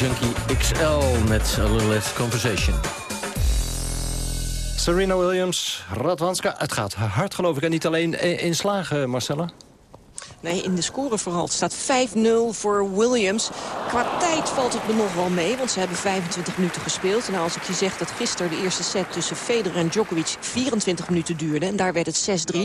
Junkie XL met A Little Less Conversation. Serena Williams, Radwanska. Het gaat hard geloof ik. En niet alleen in slagen, Marcella. Nee, in de score vooral. Het staat 5-0 voor Williams. Qua tijd valt het me nog wel mee, want ze hebben 25 minuten gespeeld. En als ik je zeg dat gisteren de eerste set tussen Federer en Djokovic 24 minuten duurde... en daar werd het 6-3,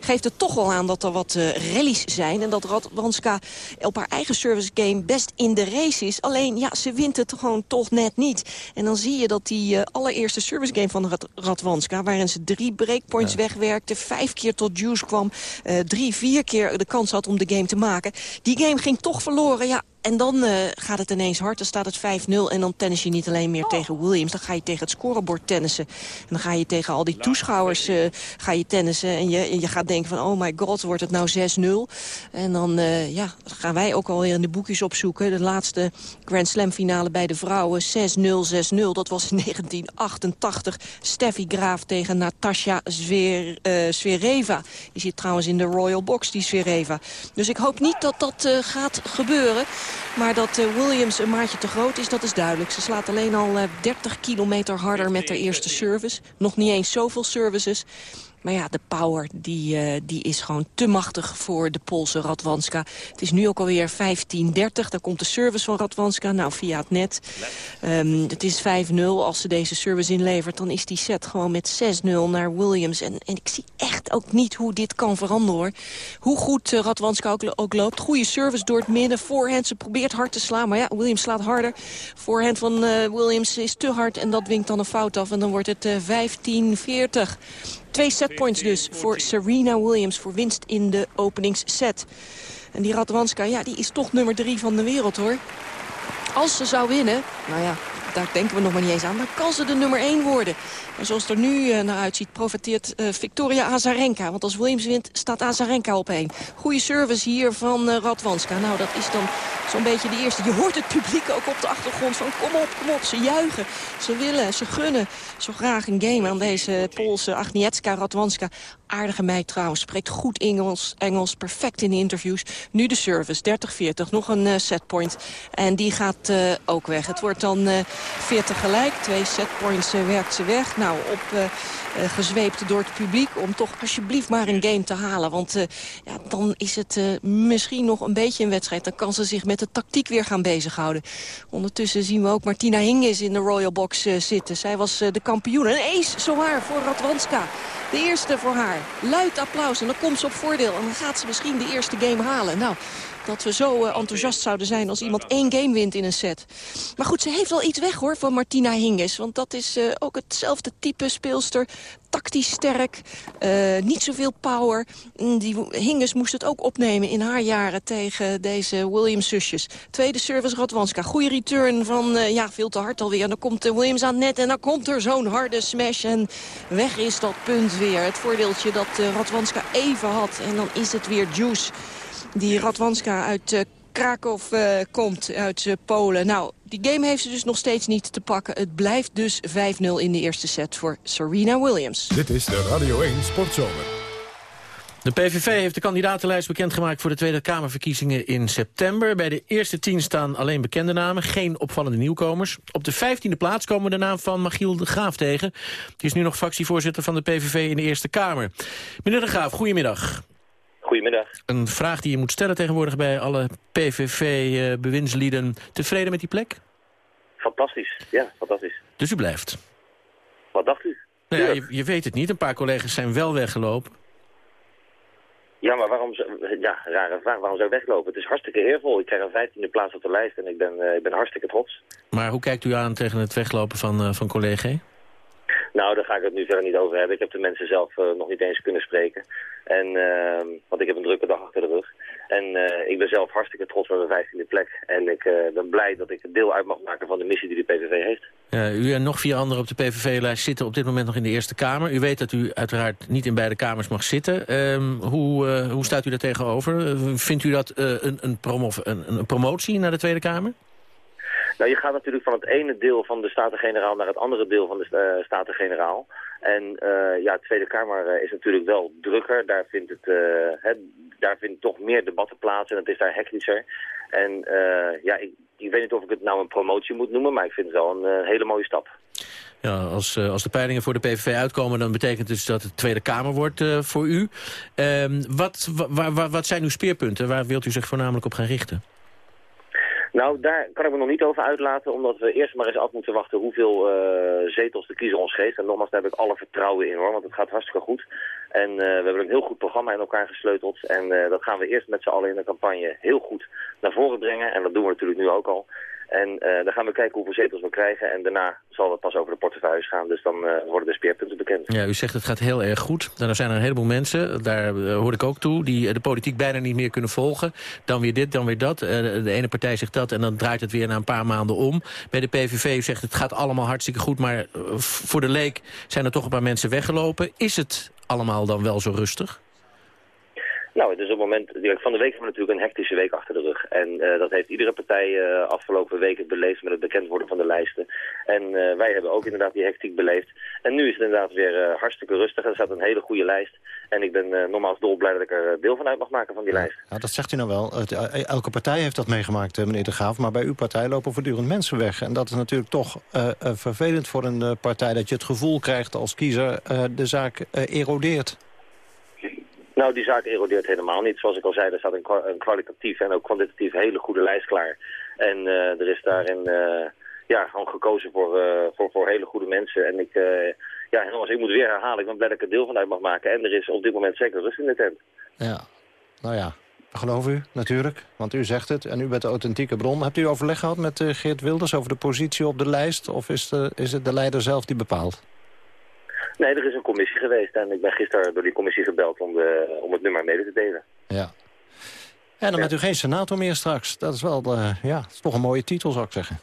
geeft het toch wel aan dat er wat uh, rallies zijn... en dat Radwanska op haar eigen service game best in de race is. Alleen, ja, ze wint het gewoon toch net niet. En dan zie je dat die uh, allereerste service game van Rad Radwanska... waarin ze drie breakpoints ja. wegwerkte, vijf keer tot juice kwam... Uh, drie, vier keer de kans had om de game te maken. Die game ging toch verloren. Ja, en dan uh, gaat het ineens hard. Dan staat het 5-0 en dan tennis je niet alleen meer oh. tegen Williams. Dan ga je tegen het scorebord tennissen. En dan ga je tegen al die toeschouwers uh, ga je tennissen. En je, en je gaat denken van, oh my god, wordt het nou 6-0? En dan uh, ja, gaan wij ook alweer in de boekjes opzoeken. De laatste Grand Slam finale bij de vrouwen. 6-0, 6-0. Dat was in <laughs> 1988. Steffi Graaf tegen Natasja Zver, Zvereva. Die zit trouwens in de Royal Box, die Zvereva. Dus ik hoop niet dat dat gaat gebeuren. Maar dat uh, Williams een maatje te groot is, dat is duidelijk. Ze slaat alleen al uh, 30 kilometer harder met haar eerste service. Nog niet eens zoveel services. Maar ja, de power die, uh, die is gewoon te machtig voor de Poolse Radwanska. Het is nu ook alweer 15-30. Daar komt de service van Radwanska, nou via het net. Um, het is 5-0. Als ze deze service inlevert, dan is die set gewoon met 6-0 naar Williams. En, en ik zie echt ook niet hoe dit kan veranderen, hoor. Hoe goed uh, Radwanska ook, loopt. Goede service door het midden. Voorhand, ze probeert hard te slaan. Maar ja, Williams slaat harder. Voorhand van uh, Williams is te hard en dat winkt dan een fout af. En dan wordt het 15-40. Twee setpoints dus voor Serena Williams voor winst in de openingsset. En die Radwanska, ja, die is toch nummer drie van de wereld, hoor. Als ze zou winnen, nou ja, daar denken we nog maar niet eens aan... dan kan ze de nummer 1 worden. En zoals het er nu uh, naar uitziet, profiteert uh, Victoria Azarenka. Want als Williams wint, staat Azarenka op 1. Goede service hier van uh, Radwanska. Nou, dat is dan zo'n beetje de eerste. Je hoort het publiek ook op de achtergrond van kom op, kom op. Ze juichen, ze willen, ze gunnen zo graag een game aan deze Poolse Agnieszka Radwanska. Aardige meid trouwens, spreekt goed Engels, Engels perfect in de interviews. Nu de service, 30-40, nog een setpoint. En die gaat ook weg. Het wordt dan uh, 40 gelijk, twee setpoints werkt ze weg. Nou, op uh, uh, gezweept door het publiek om toch alsjeblieft maar een game te halen. Want uh, ja, dan is het misschien nog een beetje een wedstrijd. Dan kan ze zich met de tactiek weer gaan bezighouden. Ondertussen zien we ook Martina Hingis in de Royal Box zitten. Zij was de kampioen. Een ace, zowaar, voor Radwanska. De eerste voor haar. Luid applaus en dan komt ze op voordeel. En dan gaat ze misschien de eerste game halen. Nou, dat we zo eh, enthousiast zouden zijn als iemand één game wint in een set. Maar goed, ze heeft wel iets weg hoor van Martina Hingis. Want dat is eh, ook hetzelfde type speelster. Tactisch sterk, eh, niet zoveel power. Mm, Die Hingis moest het ook opnemen in haar jaren tegen deze Williams-zusjes. Tweede service Radwanska. Goede return van, ja, veel te hard alweer. En dan komt Williams aan net en dan komt er zo'n harde smash. En weg is dat punt weer. Het voordeeltje dat eh, Radwanska even had. En dan is het weer Juice. Die Radwanska uit eh, Krakow eh, komt, uit eh, Polen. Nou, die game heeft ze dus nog steeds niet te pakken. Het blijft dus 5-0 in de eerste set voor Serena Williams. Dit is de Radio 1 Sportzomer. De PVV heeft de kandidatenlijst bekendgemaakt voor de Tweede Kamerverkiezingen in september. Bij de eerste tien staan alleen bekende namen, geen opvallende nieuwkomers. Op de vijftiende plaats komen we de naam van Magiel de Graaf tegen. Die is nu nog fractievoorzitter van de PVV in de Eerste Kamer. Meneer de Graaf, goedemiddag. Goedemiddag. Een vraag die je moet stellen tegenwoordig bij alle PVV-bewindslieden. Tevreden met die plek? Fantastisch. Ja, fantastisch. Dus u blijft? Wat dacht u? Nou ja, je, je weet het niet. Een paar collega's zijn wel weggelopen. Ja, maar waarom, zou- ja, rare vraag. Waarom zou ik weglopen? Het is hartstikke eervol. Ik krijg een vijftiende plaats op de lijst en ik ben, eh, ik ben hartstikke trots. Maar hoe kijkt u aan tegen het weglopen van, eh, van collega? Nou, daar ga ik het nu verder niet over hebben. Ik heb de mensen zelf eh, nog niet eens kunnen spreken. En, eh, want ik heb een drukke dag achter de rug. En eh, ik ben zelf hartstikke trots op mijn vijftiende plek. En ik eh, ben blij dat ik deel uit mag maken van de missie die de PVV heeft. Ja, u en nog vier anderen op de PVV-lijst zitten op dit moment nog in de Eerste Kamer. U weet dat u uiteraard niet in beide kamers mag zitten. Ehm, hoe, eh, hoe staat u daar tegenover? Eh, Vindt u dat eh, een, een, promo een, een promotie naar de Tweede Kamer? Nou, je gaat natuurlijk van het ene deel van de Staten-Generaal naar het andere deel van de eh, Staten-Generaal. En eh, ja, de Tweede Kamer eh, is natuurlijk wel drukker. Daar vindt, het, daar vindt toch meer debatten plaats en het is daar hectischer. En ja, ik, ik weet niet of ik het nou een promotie moet noemen, maar ik vind het wel een hele mooie stap. Ja, als, als de peilingen voor de PVV uitkomen... dan betekent dus dat het Tweede Kamer wordt voor u. Ehm, wat, wa- wa- wat zijn uw speerpunten? Waar wilt u zich voornamelijk op gaan richten? Nou, daar kan ik me nog niet over uitlaten, omdat we eerst maar eens af moeten wachten hoeveel eh, zetels de kiezer ons geeft. En nogmaals, daar heb ik alle vertrouwen in hoor, want het gaat hartstikke goed. En eh, we hebben een heel goed programma in elkaar gesleuteld. En eh, dat gaan we eerst met z'n allen in de campagne heel goed naar voren brengen. En dat doen we natuurlijk nu ook al. En eh, dan gaan we kijken hoeveel zetels we krijgen. En daarna zal het pas over de portefeuilles gaan. Dus dan eh, worden de speerpunten bekend. Ja, u zegt het gaat heel erg goed. Dan zijn er een heleboel mensen, daar eh, hoor ik ook toe... die de politiek bijna niet meer kunnen volgen. Dan weer dit, dan weer dat. De ene partij zegt dat en dan draait het weer na een paar maanden om. Bij de PVV u zegt het gaat allemaal hartstikke goed... maar voor de leek zijn er toch een paar mensen weggelopen. Is het allemaal dan wel zo rustig? Nou, het is op het moment, direct van de week hebben we natuurlijk een hectische week achter de rug. En eh, dat heeft iedere partij eh, afgelopen weken beleefd met het bekend worden van de lijsten. En eh, wij hebben ook inderdaad die hectiek beleefd. En nu is het inderdaad weer hartstikke rustig. Er staat een hele goede lijst. En ik ben nogmaals dolblij dat ik er deel van uit mag maken van die lijst. Ja, dat zegt u nou wel. Elke partij heeft dat meegemaakt, meneer De Graaf. Maar bij uw partij lopen voortdurend mensen weg. En dat is natuurlijk toch vervelend voor een partij... dat je het gevoel krijgt als kiezer de zaak erodeert. Nou, die zaak erodeert helemaal niet. Zoals ik al zei, er staat een, kwa een kwalitatief en ook kwantitatief hele goede lijst klaar. En uh, er is daarin uh, ja, gewoon gekozen voor, uh, voor, voor hele goede mensen. En ik, ja, nogmaals, ik moet weer herhalen, ik ben blij dat ik er deel van uit mag maken. En er is op dit moment zeker rust in de tent. Ja, nou ja. Geloof u, natuurlijk. Want u zegt het en u bent de authentieke bron. Hebt u overleg gehad met uh, Geert Wilders over de positie op de lijst? Of is, de, is het de leider zelf die bepaalt? Nee, er is een commissie geweest en ik ben gisteren door die commissie gebeld om, de, om het nummer mede te delen. Ja. En dan ja. bent u geen senator meer straks. Dat is wel, uh, ja, dat is toch een mooie titel zou ik zeggen.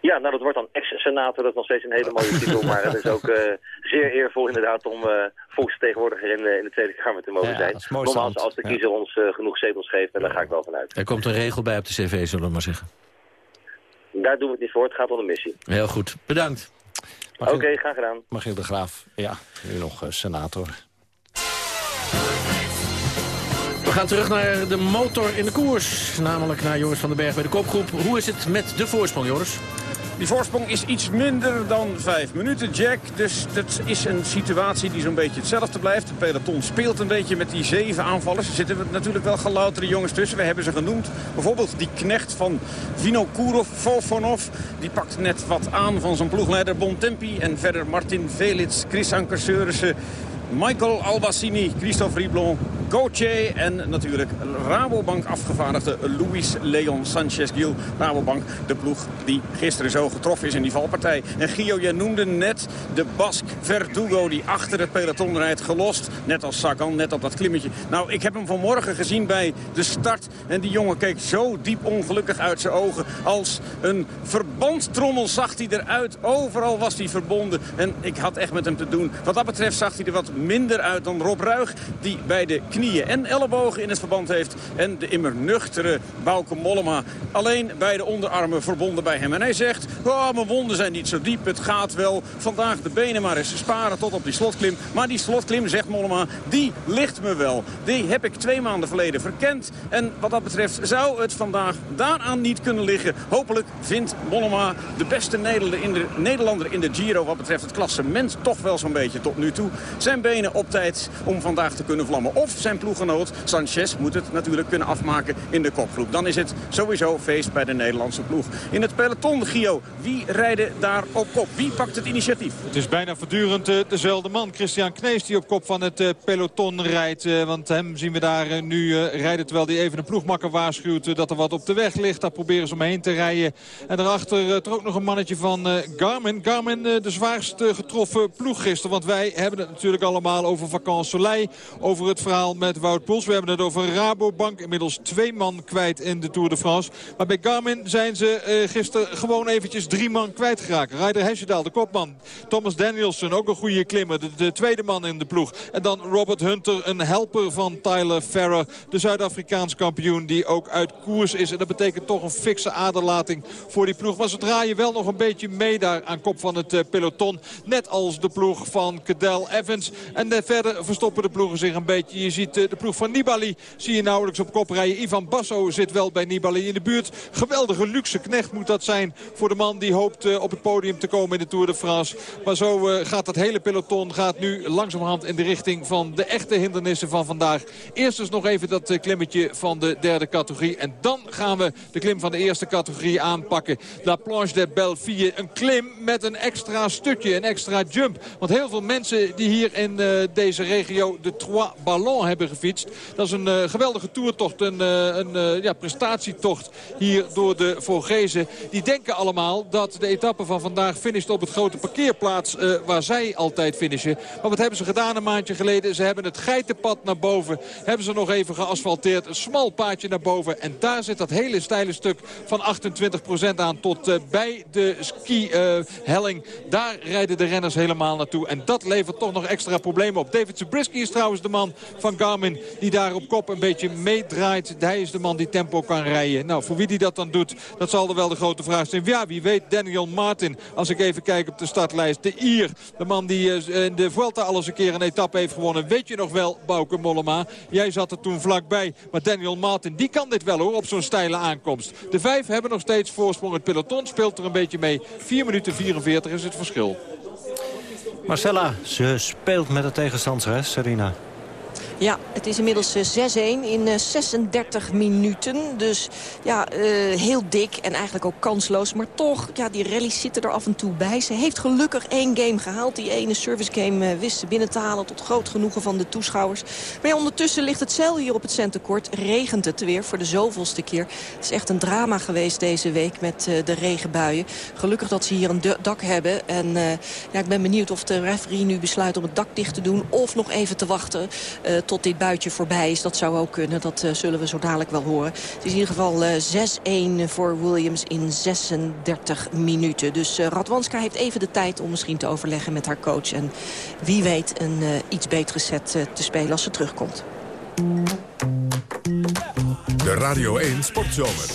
Ja, nou dat wordt dan ex-senator, dat is nog steeds een hele mooie titel. maar het is ook uh, zeer eervol inderdaad om uh, volksvertegenwoordiger in, in, de Tweede Kamer te mogen ja, zijn. Nogmaals, als de kiezer ja. ons uh, genoeg zetels geeft, en daar ga ik wel vanuit. Er komt een regel bij op de cv, zullen we maar zeggen. Daar doen we het niet voor, het gaat om de missie. Heel goed, bedankt. Oké, okay, graag gedaan. Magiel de Graaf, ja, nu nog senator. We gaan terug naar de motor in de koers. Namelijk naar Joris van den Berg bij de kopgroep. Hoe is het met de voorsprong, Joris? Die voorsprong is iets minder dan vijf minuten, Jack. Dus dat is een situatie die zo'n beetje hetzelfde blijft. Het peloton speelt een beetje met die zeven aanvallers. Er zitten natuurlijk wel geloutere jongens tussen. We hebben ze genoemd. Bijvoorbeeld die knecht van Vino Kurov, Fofonov. Die pakt net wat aan van zijn ploegleider Bontempi. En verder Martin Velits, Chris Anker Seurissen... Michael Albassini, Christophe Riblon, Gauthier en natuurlijk Rabobank afgevaardigde Luis Leon Sanchez Gil. Rabobank, de ploeg die gisteren zo getroffen is in die valpartij. En Gio, jij noemde net de Bask Verdugo die achter het peloton rijdt gelost. Net als Sagan, net op dat klimmetje. Nou, ik heb hem vanmorgen gezien bij de start. En die jongen keek zo diep ongelukkig uit zijn ogen. Als een verbandtrommel zag hij eruit. Overal was hij verbonden. En ik had echt met hem te doen. Wat dat betreft zag hij er wat minder uit dan Rob Ruig. Die bij de knieën en ellebogen in het verband heeft. En de immer nuchtere Bauke Mollema alleen bij de onderarmen verbonden bij hem. En hij zegt, oh, mijn wonden zijn niet zo diep. Het gaat wel. Vandaag de benen maar eens sparen tot op die slotklim. Maar die slotklim, zegt Mollema, die ligt me wel. Die heb ik twee maanden geleden verkend. En wat dat betreft zou het vandaag daaraan niet kunnen liggen. Hopelijk vindt Mollema de beste Nederlander in de, in de Giro... wat betreft het klassement toch wel zo'n beetje tot nu toe. Zijn op tijd om vandaag te kunnen vlammen. Of zijn ploeggenoot Sanchez moet het natuurlijk kunnen afmaken in de kopgroep. Dan is het sowieso feest bij de Nederlandse ploeg. In het peloton, Gio, wie rijden daar op kop? Wie pakt het initiatief? Het is bijna voortdurend eh, dezelfde man. Christian Knees die op kop van het eh, peloton rijdt. eh, want hem zien we daar nu rijden terwijl hij even een ploegmakker waarschuwt dat er wat op de weg ligt. Daar proberen ze omheen te rijden. En daarachter er ook nog een mannetje van Garmin. Garmin de zwaarst getroffen ploeg gisteren. Want wij hebben het natuurlijk allemaal over Vacances Soleil. Over het verhaal met Wout Poels. We hebben het over Rabobank. Inmiddels twee man kwijt in de Tour de France. Maar bij Garmin zijn ze eh, gisteren gewoon eventjes drie man kwijtgeraakt. Ryder Hesjedaal, de kopman. Thomas Danielson, ook een goede klimmer. De, de tweede man in de ploeg. En dan Robert Hunter, een helper van Tyler Ferrer. De Zuid-Afrikaans kampioen die ook uit koers is. En dat betekent toch een fikse aderlating voor die ploeg. Maar zodra je wel nog een beetje mee daar aan kop van het eh, peloton. Net als de ploeg van Cadel Evans. En eh, verder verstoppen de ploegen zich een beetje. Je ziet eh, de ploeg van Nibali zie je nauwelijks op kop rijden. Ivan Basso zit wel bij Nibali in de buurt. Geweldige luxe knecht moet dat zijn voor de man die hoopt eh, op het podium te komen in de Tour de France. Maar zo gaat dat hele peloton gaat nu langzamerhand in de richting van de echte hindernissen van vandaag. Eerst dus nog even dat klimmetje van de derde categorie. En dan gaan we de klim van de eerste categorie aanpakken. La Planche de Belleville. Een klim met een extra stukje, een extra jump. Want heel veel mensen die hier in eh, deze regio de Trois Ballons hebben gefietst. Dat is een eh, geweldige toertocht, een, eh, een ja, prestatietocht hier door de Vogezen. Die denken allemaal dat de etappe van vandaag finisht op het grote parkeerplaats waar zij altijd finishen. Maar wat hebben ze gedaan een maandje geleden? Ze hebben het geitenpad naar boven. Hebben ze nog even geasfalteerd. Een smal paadje naar boven. En daar zit dat hele steile stuk van 28% aan tot bij de ski-helling. daar rijden de renners helemaal naartoe. En dat levert toch nog extra problemen op. David Zabriskie is trouwens de man van Garmin die daar op kop een beetje meedraait. Hij is de man die tempo kan rijden. Nou, voor wie die dat dan doet, dat zal er wel de grote vraag zijn. Ja, wie weet Daniel Martin. Als ik even kijk op de startlijst. De Ier, de man die eh, in de Vuelta al eens een keer een etappe heeft gewonnen. Weet je nog wel, Bauke Mollema? Jij zat er toen vlakbij. Maar Daniel Martin, die kan dit wel hoor, op zo'n steile aankomst. De vijf hebben nog steeds voorsprong. Het peloton speelt er een beetje mee. 4 minuten 44 is het verschil. Marcella, ze speelt met de tegenstander, hè, Serena? Ja, het is inmiddels eh, 6-1 in eh, 36 minuten. Dus ja, eh, heel dik en eigenlijk ook kansloos. Maar toch, ja, die rallies zitten er af en toe bij. Ze heeft gelukkig één game gehaald. Die ene service game eh, wist ze binnen te halen tot groot genoegen van de toeschouwers. Maar ja, ondertussen ligt het zeil hier op het centercourt. Regent het weer voor de zoveelste keer. Het is echt een drama geweest deze week met eh, de regenbuien. Gelukkig dat ze hier een dak hebben. En eh, ja, ik ben benieuwd of de referee nu besluit om het dak dicht te doen. Of nog even te wachten eh, tot dit buitje voorbij is. Dat zou ook kunnen. Dat eh, zullen we zo dadelijk wel horen. Het is in ieder geval eh, 6-1 voor Williams in 36 minuten. Dus eh, Radwanska heeft even de tijd om misschien te overleggen met haar coach. En wie weet een eh, iets betere set eh, te spelen als ze terugkomt. De Radio 1 Sportzomer.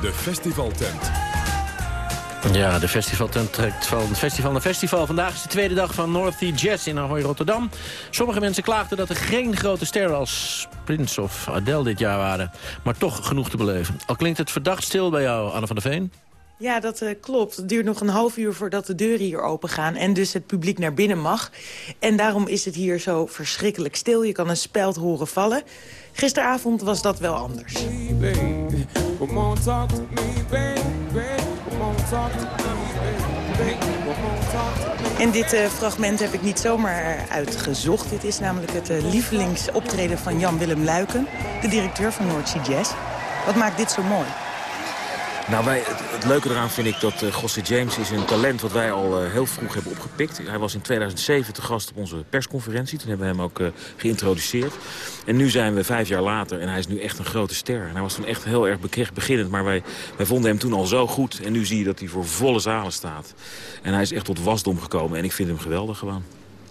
De festivaltent. Ja, de festivaltent trekt van festival naar festival. Vandaag is de tweede dag van North Sea Jazz in Ahoy, Rotterdam. Sommige mensen klaagden dat er geen grote sterren als Prince of Adele dit jaar waren. Maar toch genoeg te beleven. Al klinkt het verdacht stil bij jou, Anne van der Veen. Ja, dat eh, klopt. Het duurt nog een half uur voordat de deuren hier open gaan... en dus het publiek naar binnen mag. En daarom is het hier zo verschrikkelijk stil. Je kan een speld horen vallen. Gisteravond was dat wel anders. Come on, talk to me, baby. Come on, talk to me, baby. En dit eh, fragment heb ik niet zomaar uitgezocht. Dit is namelijk het eh, lievelingsoptreden van Jan-Willem Luiken... de directeur van North Jazz. Wat maakt dit zo mooi? Nou, wij, het, leuke eraan vind ik dat uh, James is een talent wat wij al uh, heel vroeg hebben opgepikt. Hij was in 2007 te gast op onze persconferentie. Toen hebben we hem ook uh, geïntroduceerd. En nu zijn we vijf jaar later en hij is nu echt een grote ster. Hij was toen echt heel erg beginnend, maar wij, wij vonden hem toen al zo goed. En nu zie je dat hij voor volle zalen staat. En hij is echt tot wasdom gekomen en ik vind hem geweldig gewoon.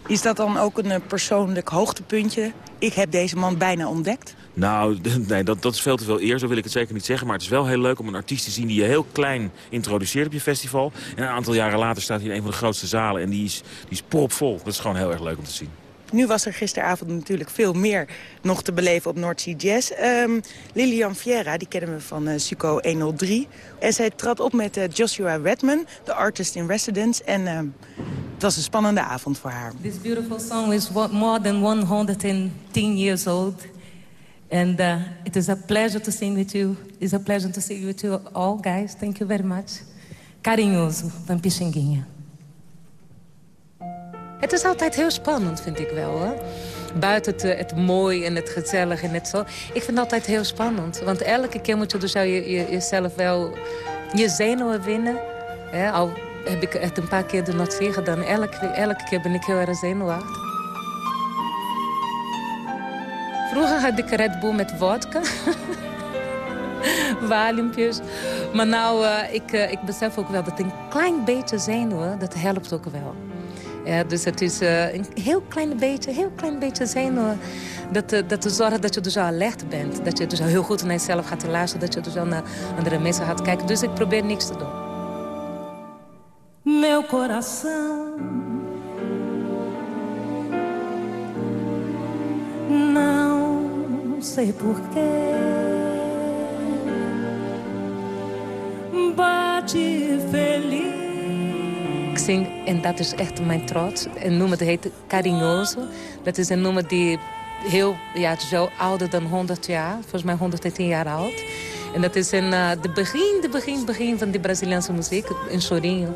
Is dat dan ook een persoonlijk hoogtepuntje? Ik heb deze man bijna ontdekt. Nou, <laughs> nee, dat, dat is veel te veel eer, zo wil ik het zeker niet zeggen. Maar het is wel heel leuk om een artiest te zien die je heel klein introduceert op je festival. En een aantal jaren later staat hij in een van de grootste zalen en die is, die is propvol. Dat is gewoon heel erg leuk om te zien. Nu was er gisteravond natuurlijk veel meer nog te beleven op North Sea Jazz. Um, Lilian Vieira, die kennen we van uh, Suco 103. En zij trad op met uh, Joshua Redman, de artist in residence. En uh, het was een spannende avond voor haar. This beautiful song is more than 110 years old. And uh, it is a pleasure to sing with you. It's a pleasure to sing with you all, guys. Thank you very much. Carinhoso, van Pixinguinha. Het is altijd heel spannend, vind ik wel. Hè? Buiten het, het mooi en het gezellig en het zo. Ik vind het altijd heel spannend. Want elke keer moet je dus je, je, jezelf wel je zenuwen winnen. Hè? Al heb ik het een paar keer de notitie gedaan. Elke, elke keer ben ik heel erg zenuwachtig. Vroeger had ik Red Bull met vodka. <laughs> Valiumpjes. Maar nou, uh, ik, uh, ik besef ook wel dat een klein beetje zenuwen, dat helpt ook wel. Ja, dus het is uh, een heel klein beetje, heel klein beetje zenuwen. Dat, dat zorgt dat je dus al alert bent. Dat je dus al heel goed naar jezelf gaat luisteren. Dat je dus al naar andere mensen gaat kijken. Dus ik probeer niks te doen. Meu coração sei porquê Bate feliz ik zing, en dat is echt mijn trots, een nummer dat heet Carinhoso. Dat is een nummer die heel, ja, het zo ouder dan 100 jaar, volgens mij 110 jaar oud. En dat is een, uh, de begin, de begin, begin van de Braziliaanse muziek, in Chorinho.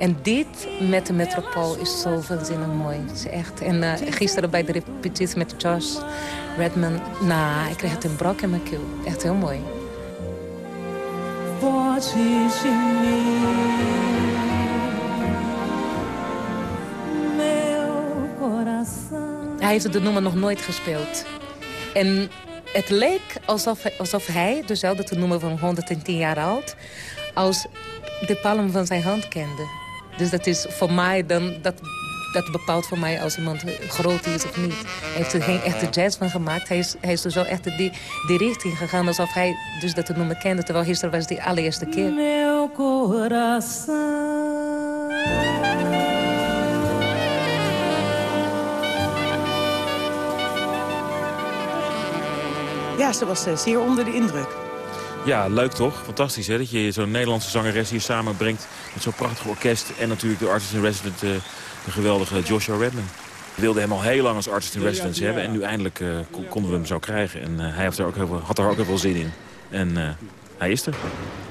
En dit met de metropool is zo waanzinnig mooi. Het is echt. En uh, gisteren bij de repetitie met Josh Redman, nou, ik kreeg het een brok in mijn keel. Echt heel mooi. Hij heeft de nummer nog nooit gespeeld. En het leek alsof, alsof hij, dat nummer van 110 jaar oud... als de palm van zijn hand kende. Dus dat is voor mij dan... Dat, dat bepaalt voor mij als iemand groot is of niet. Hij heeft er geen echte jazz van gemaakt. Hij is, hij is dus zo echt die, die richting gegaan alsof hij dus dat het nummer kende. Terwijl gisteren was die allereerste keer. Meu Ja, ze was zeer onder de indruk. Ja, leuk toch? Fantastisch hè? Dat je zo'n Nederlandse zangeres hier samenbrengt... met zo'n prachtig orkest en natuurlijk de artist in resident... Uh, de geweldige Joshua Redman. We wilden hem al heel lang als artist in residence hebben... en nu eindelijk uh, konden we hem zo krijgen. En hij heeft er ook heel, had er ook heel veel zin in. En hij is er.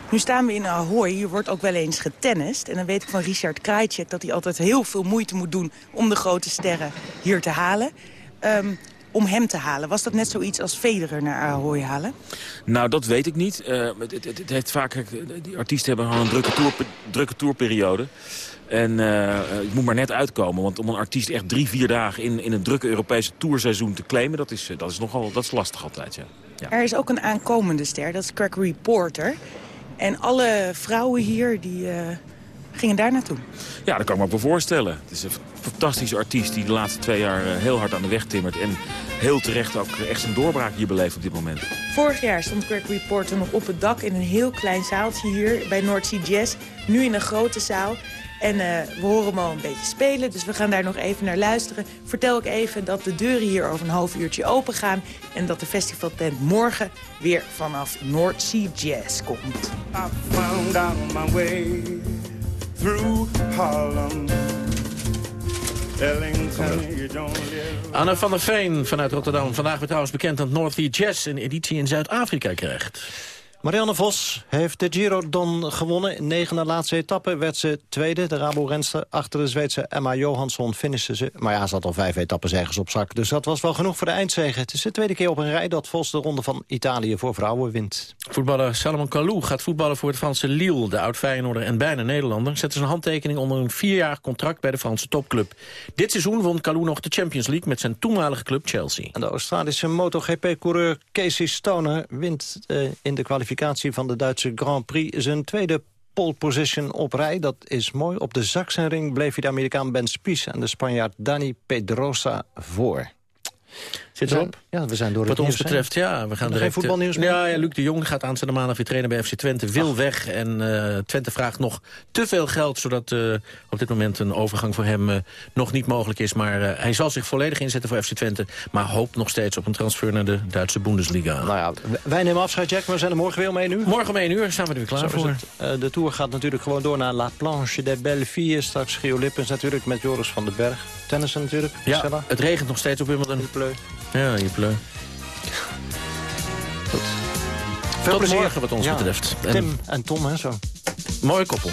Nu staan we in Ahoy, hier wordt ook wel eens getennist. En dan weet ik van Richard Krajcek dat hij altijd heel veel moeite moet doen... om de grote sterren hier te halen. Um, om hem te halen. Was dat net zoiets als Federer naar Ahoy halen? Nou, dat weet ik niet. Uh, het, het, het, heeft vaak, die artiesten hebben gewoon een drukke, tour, drukke tourperiode. En uh, ik moet maar net uitkomen, want om een artiest echt drie, vier dagen... in, in een drukke Europese tourseizoen te claimen, dat is, dat is nogal dat is lastig altijd, ja. ja. Er is ook een aankomende ster, dat is Gregory Porter. En alle vrouwen hier, die... Uh, gingen daar naartoe. Ja, dat kan ik me ook wel voorstellen. Het is een fantastische artiest die de laatste twee jaar heel hard aan de weg timmert. En heel terecht ook echt zijn doorbraak hier beleeft op dit moment. Vorig jaar stond Gregory Porter nog op het dak in een heel klein zaaltje hier bij North Sea Jazz. Nu in een grote zaal. En uh, we horen hem al een beetje spelen, dus we gaan daar nog even naar luisteren. Vertel ik even dat de deuren hier over een half uurtje open gaan... en dat de festivaltent morgen weer vanaf North Sea Jazz komt. I found out my way through Harlem. Anne van der Veen vanuit Rotterdam. Vandaag wordt trouwens bekend dat North Jazz een editie in Zuid-Afrika krijgt. Marianne Vos heeft de Giro Don gewonnen. Negende laatste etappe werd ze tweede. De Rabo-renster achter de Zweedse Emma Johansson finishte ze. Maar ja, ze had al vijf etappes ergens op zak. Dus dat was wel genoeg voor de eindzege. Het is de tweede keer op een rij dat Vos de ronde van Italië voor vrouwen wint. Voetballer Salomon Kalou gaat voetballen voor het Franse Lille. De oud-Feyenoorder en bijna Nederlander zette zijn handtekening onder een vierjarig contract bij de Franse topclub. Dit seizoen won Kalou nog de Champions League met zijn toenmalige club Chelsea. En de Australische MotoGP-coureur Casey Stoner wint eh, in de kwalificatie van de Duitse Grand Prix zijn tweede pole position op rij. Dat is mooi. Op de Sachsenring bleef hij de Amerikaan Ben Spies en de Spanjaard Dani Pedrosa voor. Zit erop? Ja, we zijn door Wat het ons betreft, heen. ja. We gaan Geen direct, voetbalnieuws eh, meer? Ja, ja, Luc de Jong gaat aanstaande maandag weer trainen bij FC Twente. Wil weg en eh, Twente vraagt nog te veel geld... zodat eh, op dit moment een overgang voor hem nog niet mogelijk is. Maar hij zal zich volledig inzetten voor FC Twente... maar hoopt nog steeds op een transfer naar de Duitse Bundesliga. Nou ja, wij nemen afscheid, Jack. We zijn er morgen weer om 1 uur. Morgen om 1 uur zijn we er weer klaar Zo voor. de Tour gaat natuurlijk gewoon door naar La Planche des Belles Filles. Straks Gio Lippens natuurlijk met Joris van den Berg. Tennissen natuurlijk. Ja, Stella. het regent nog steeds op Wimbledon. Ja, je pleu. Veel Tot plezier. morgen wat ons Ja. betreft. En- Tim en Tom, hè, zo. Mooi koppel.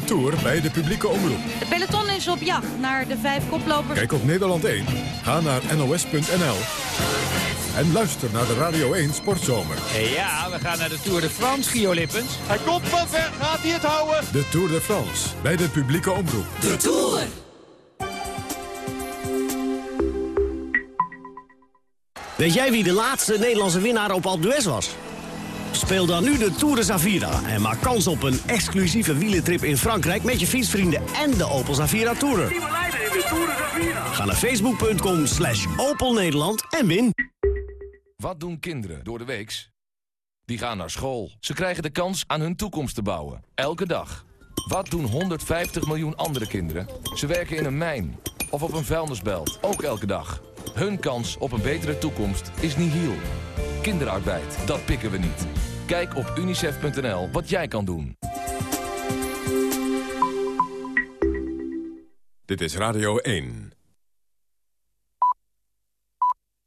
De Tour bij de publieke omroep. De peloton is op jacht naar de vijf koplopers. Kijk op Nederland 1, ga naar nos.nl en luister naar de Radio 1 Sportzomer. Ja, we gaan naar de Tour de France, Gio Lippens. Hij komt van ver, gaat hij het houden? De Tour de France bij de publieke omroep. De Tour. Weet jij wie de laatste Nederlandse winnaar op Alpe d'Huez was? Speel dan nu de Tour de Zavira en maak kans op een exclusieve wielentrip in Frankrijk... met je fietsvrienden en de Opel Zavira Tourer. Ga naar facebook.com slash Opel Nederland en win. Wat doen kinderen door de weeks? Die gaan naar school. Ze krijgen de kans aan hun toekomst te bouwen. Elke dag. Wat doen 150 miljoen andere kinderen? Ze werken in een mijn of op een vuilnisbelt. Ook elke dag. Hun kans op een betere toekomst is nihil. Kinderarbeid, dat pikken we niet. Kijk op unicef.nl wat jij kan doen. Dit is Radio 1.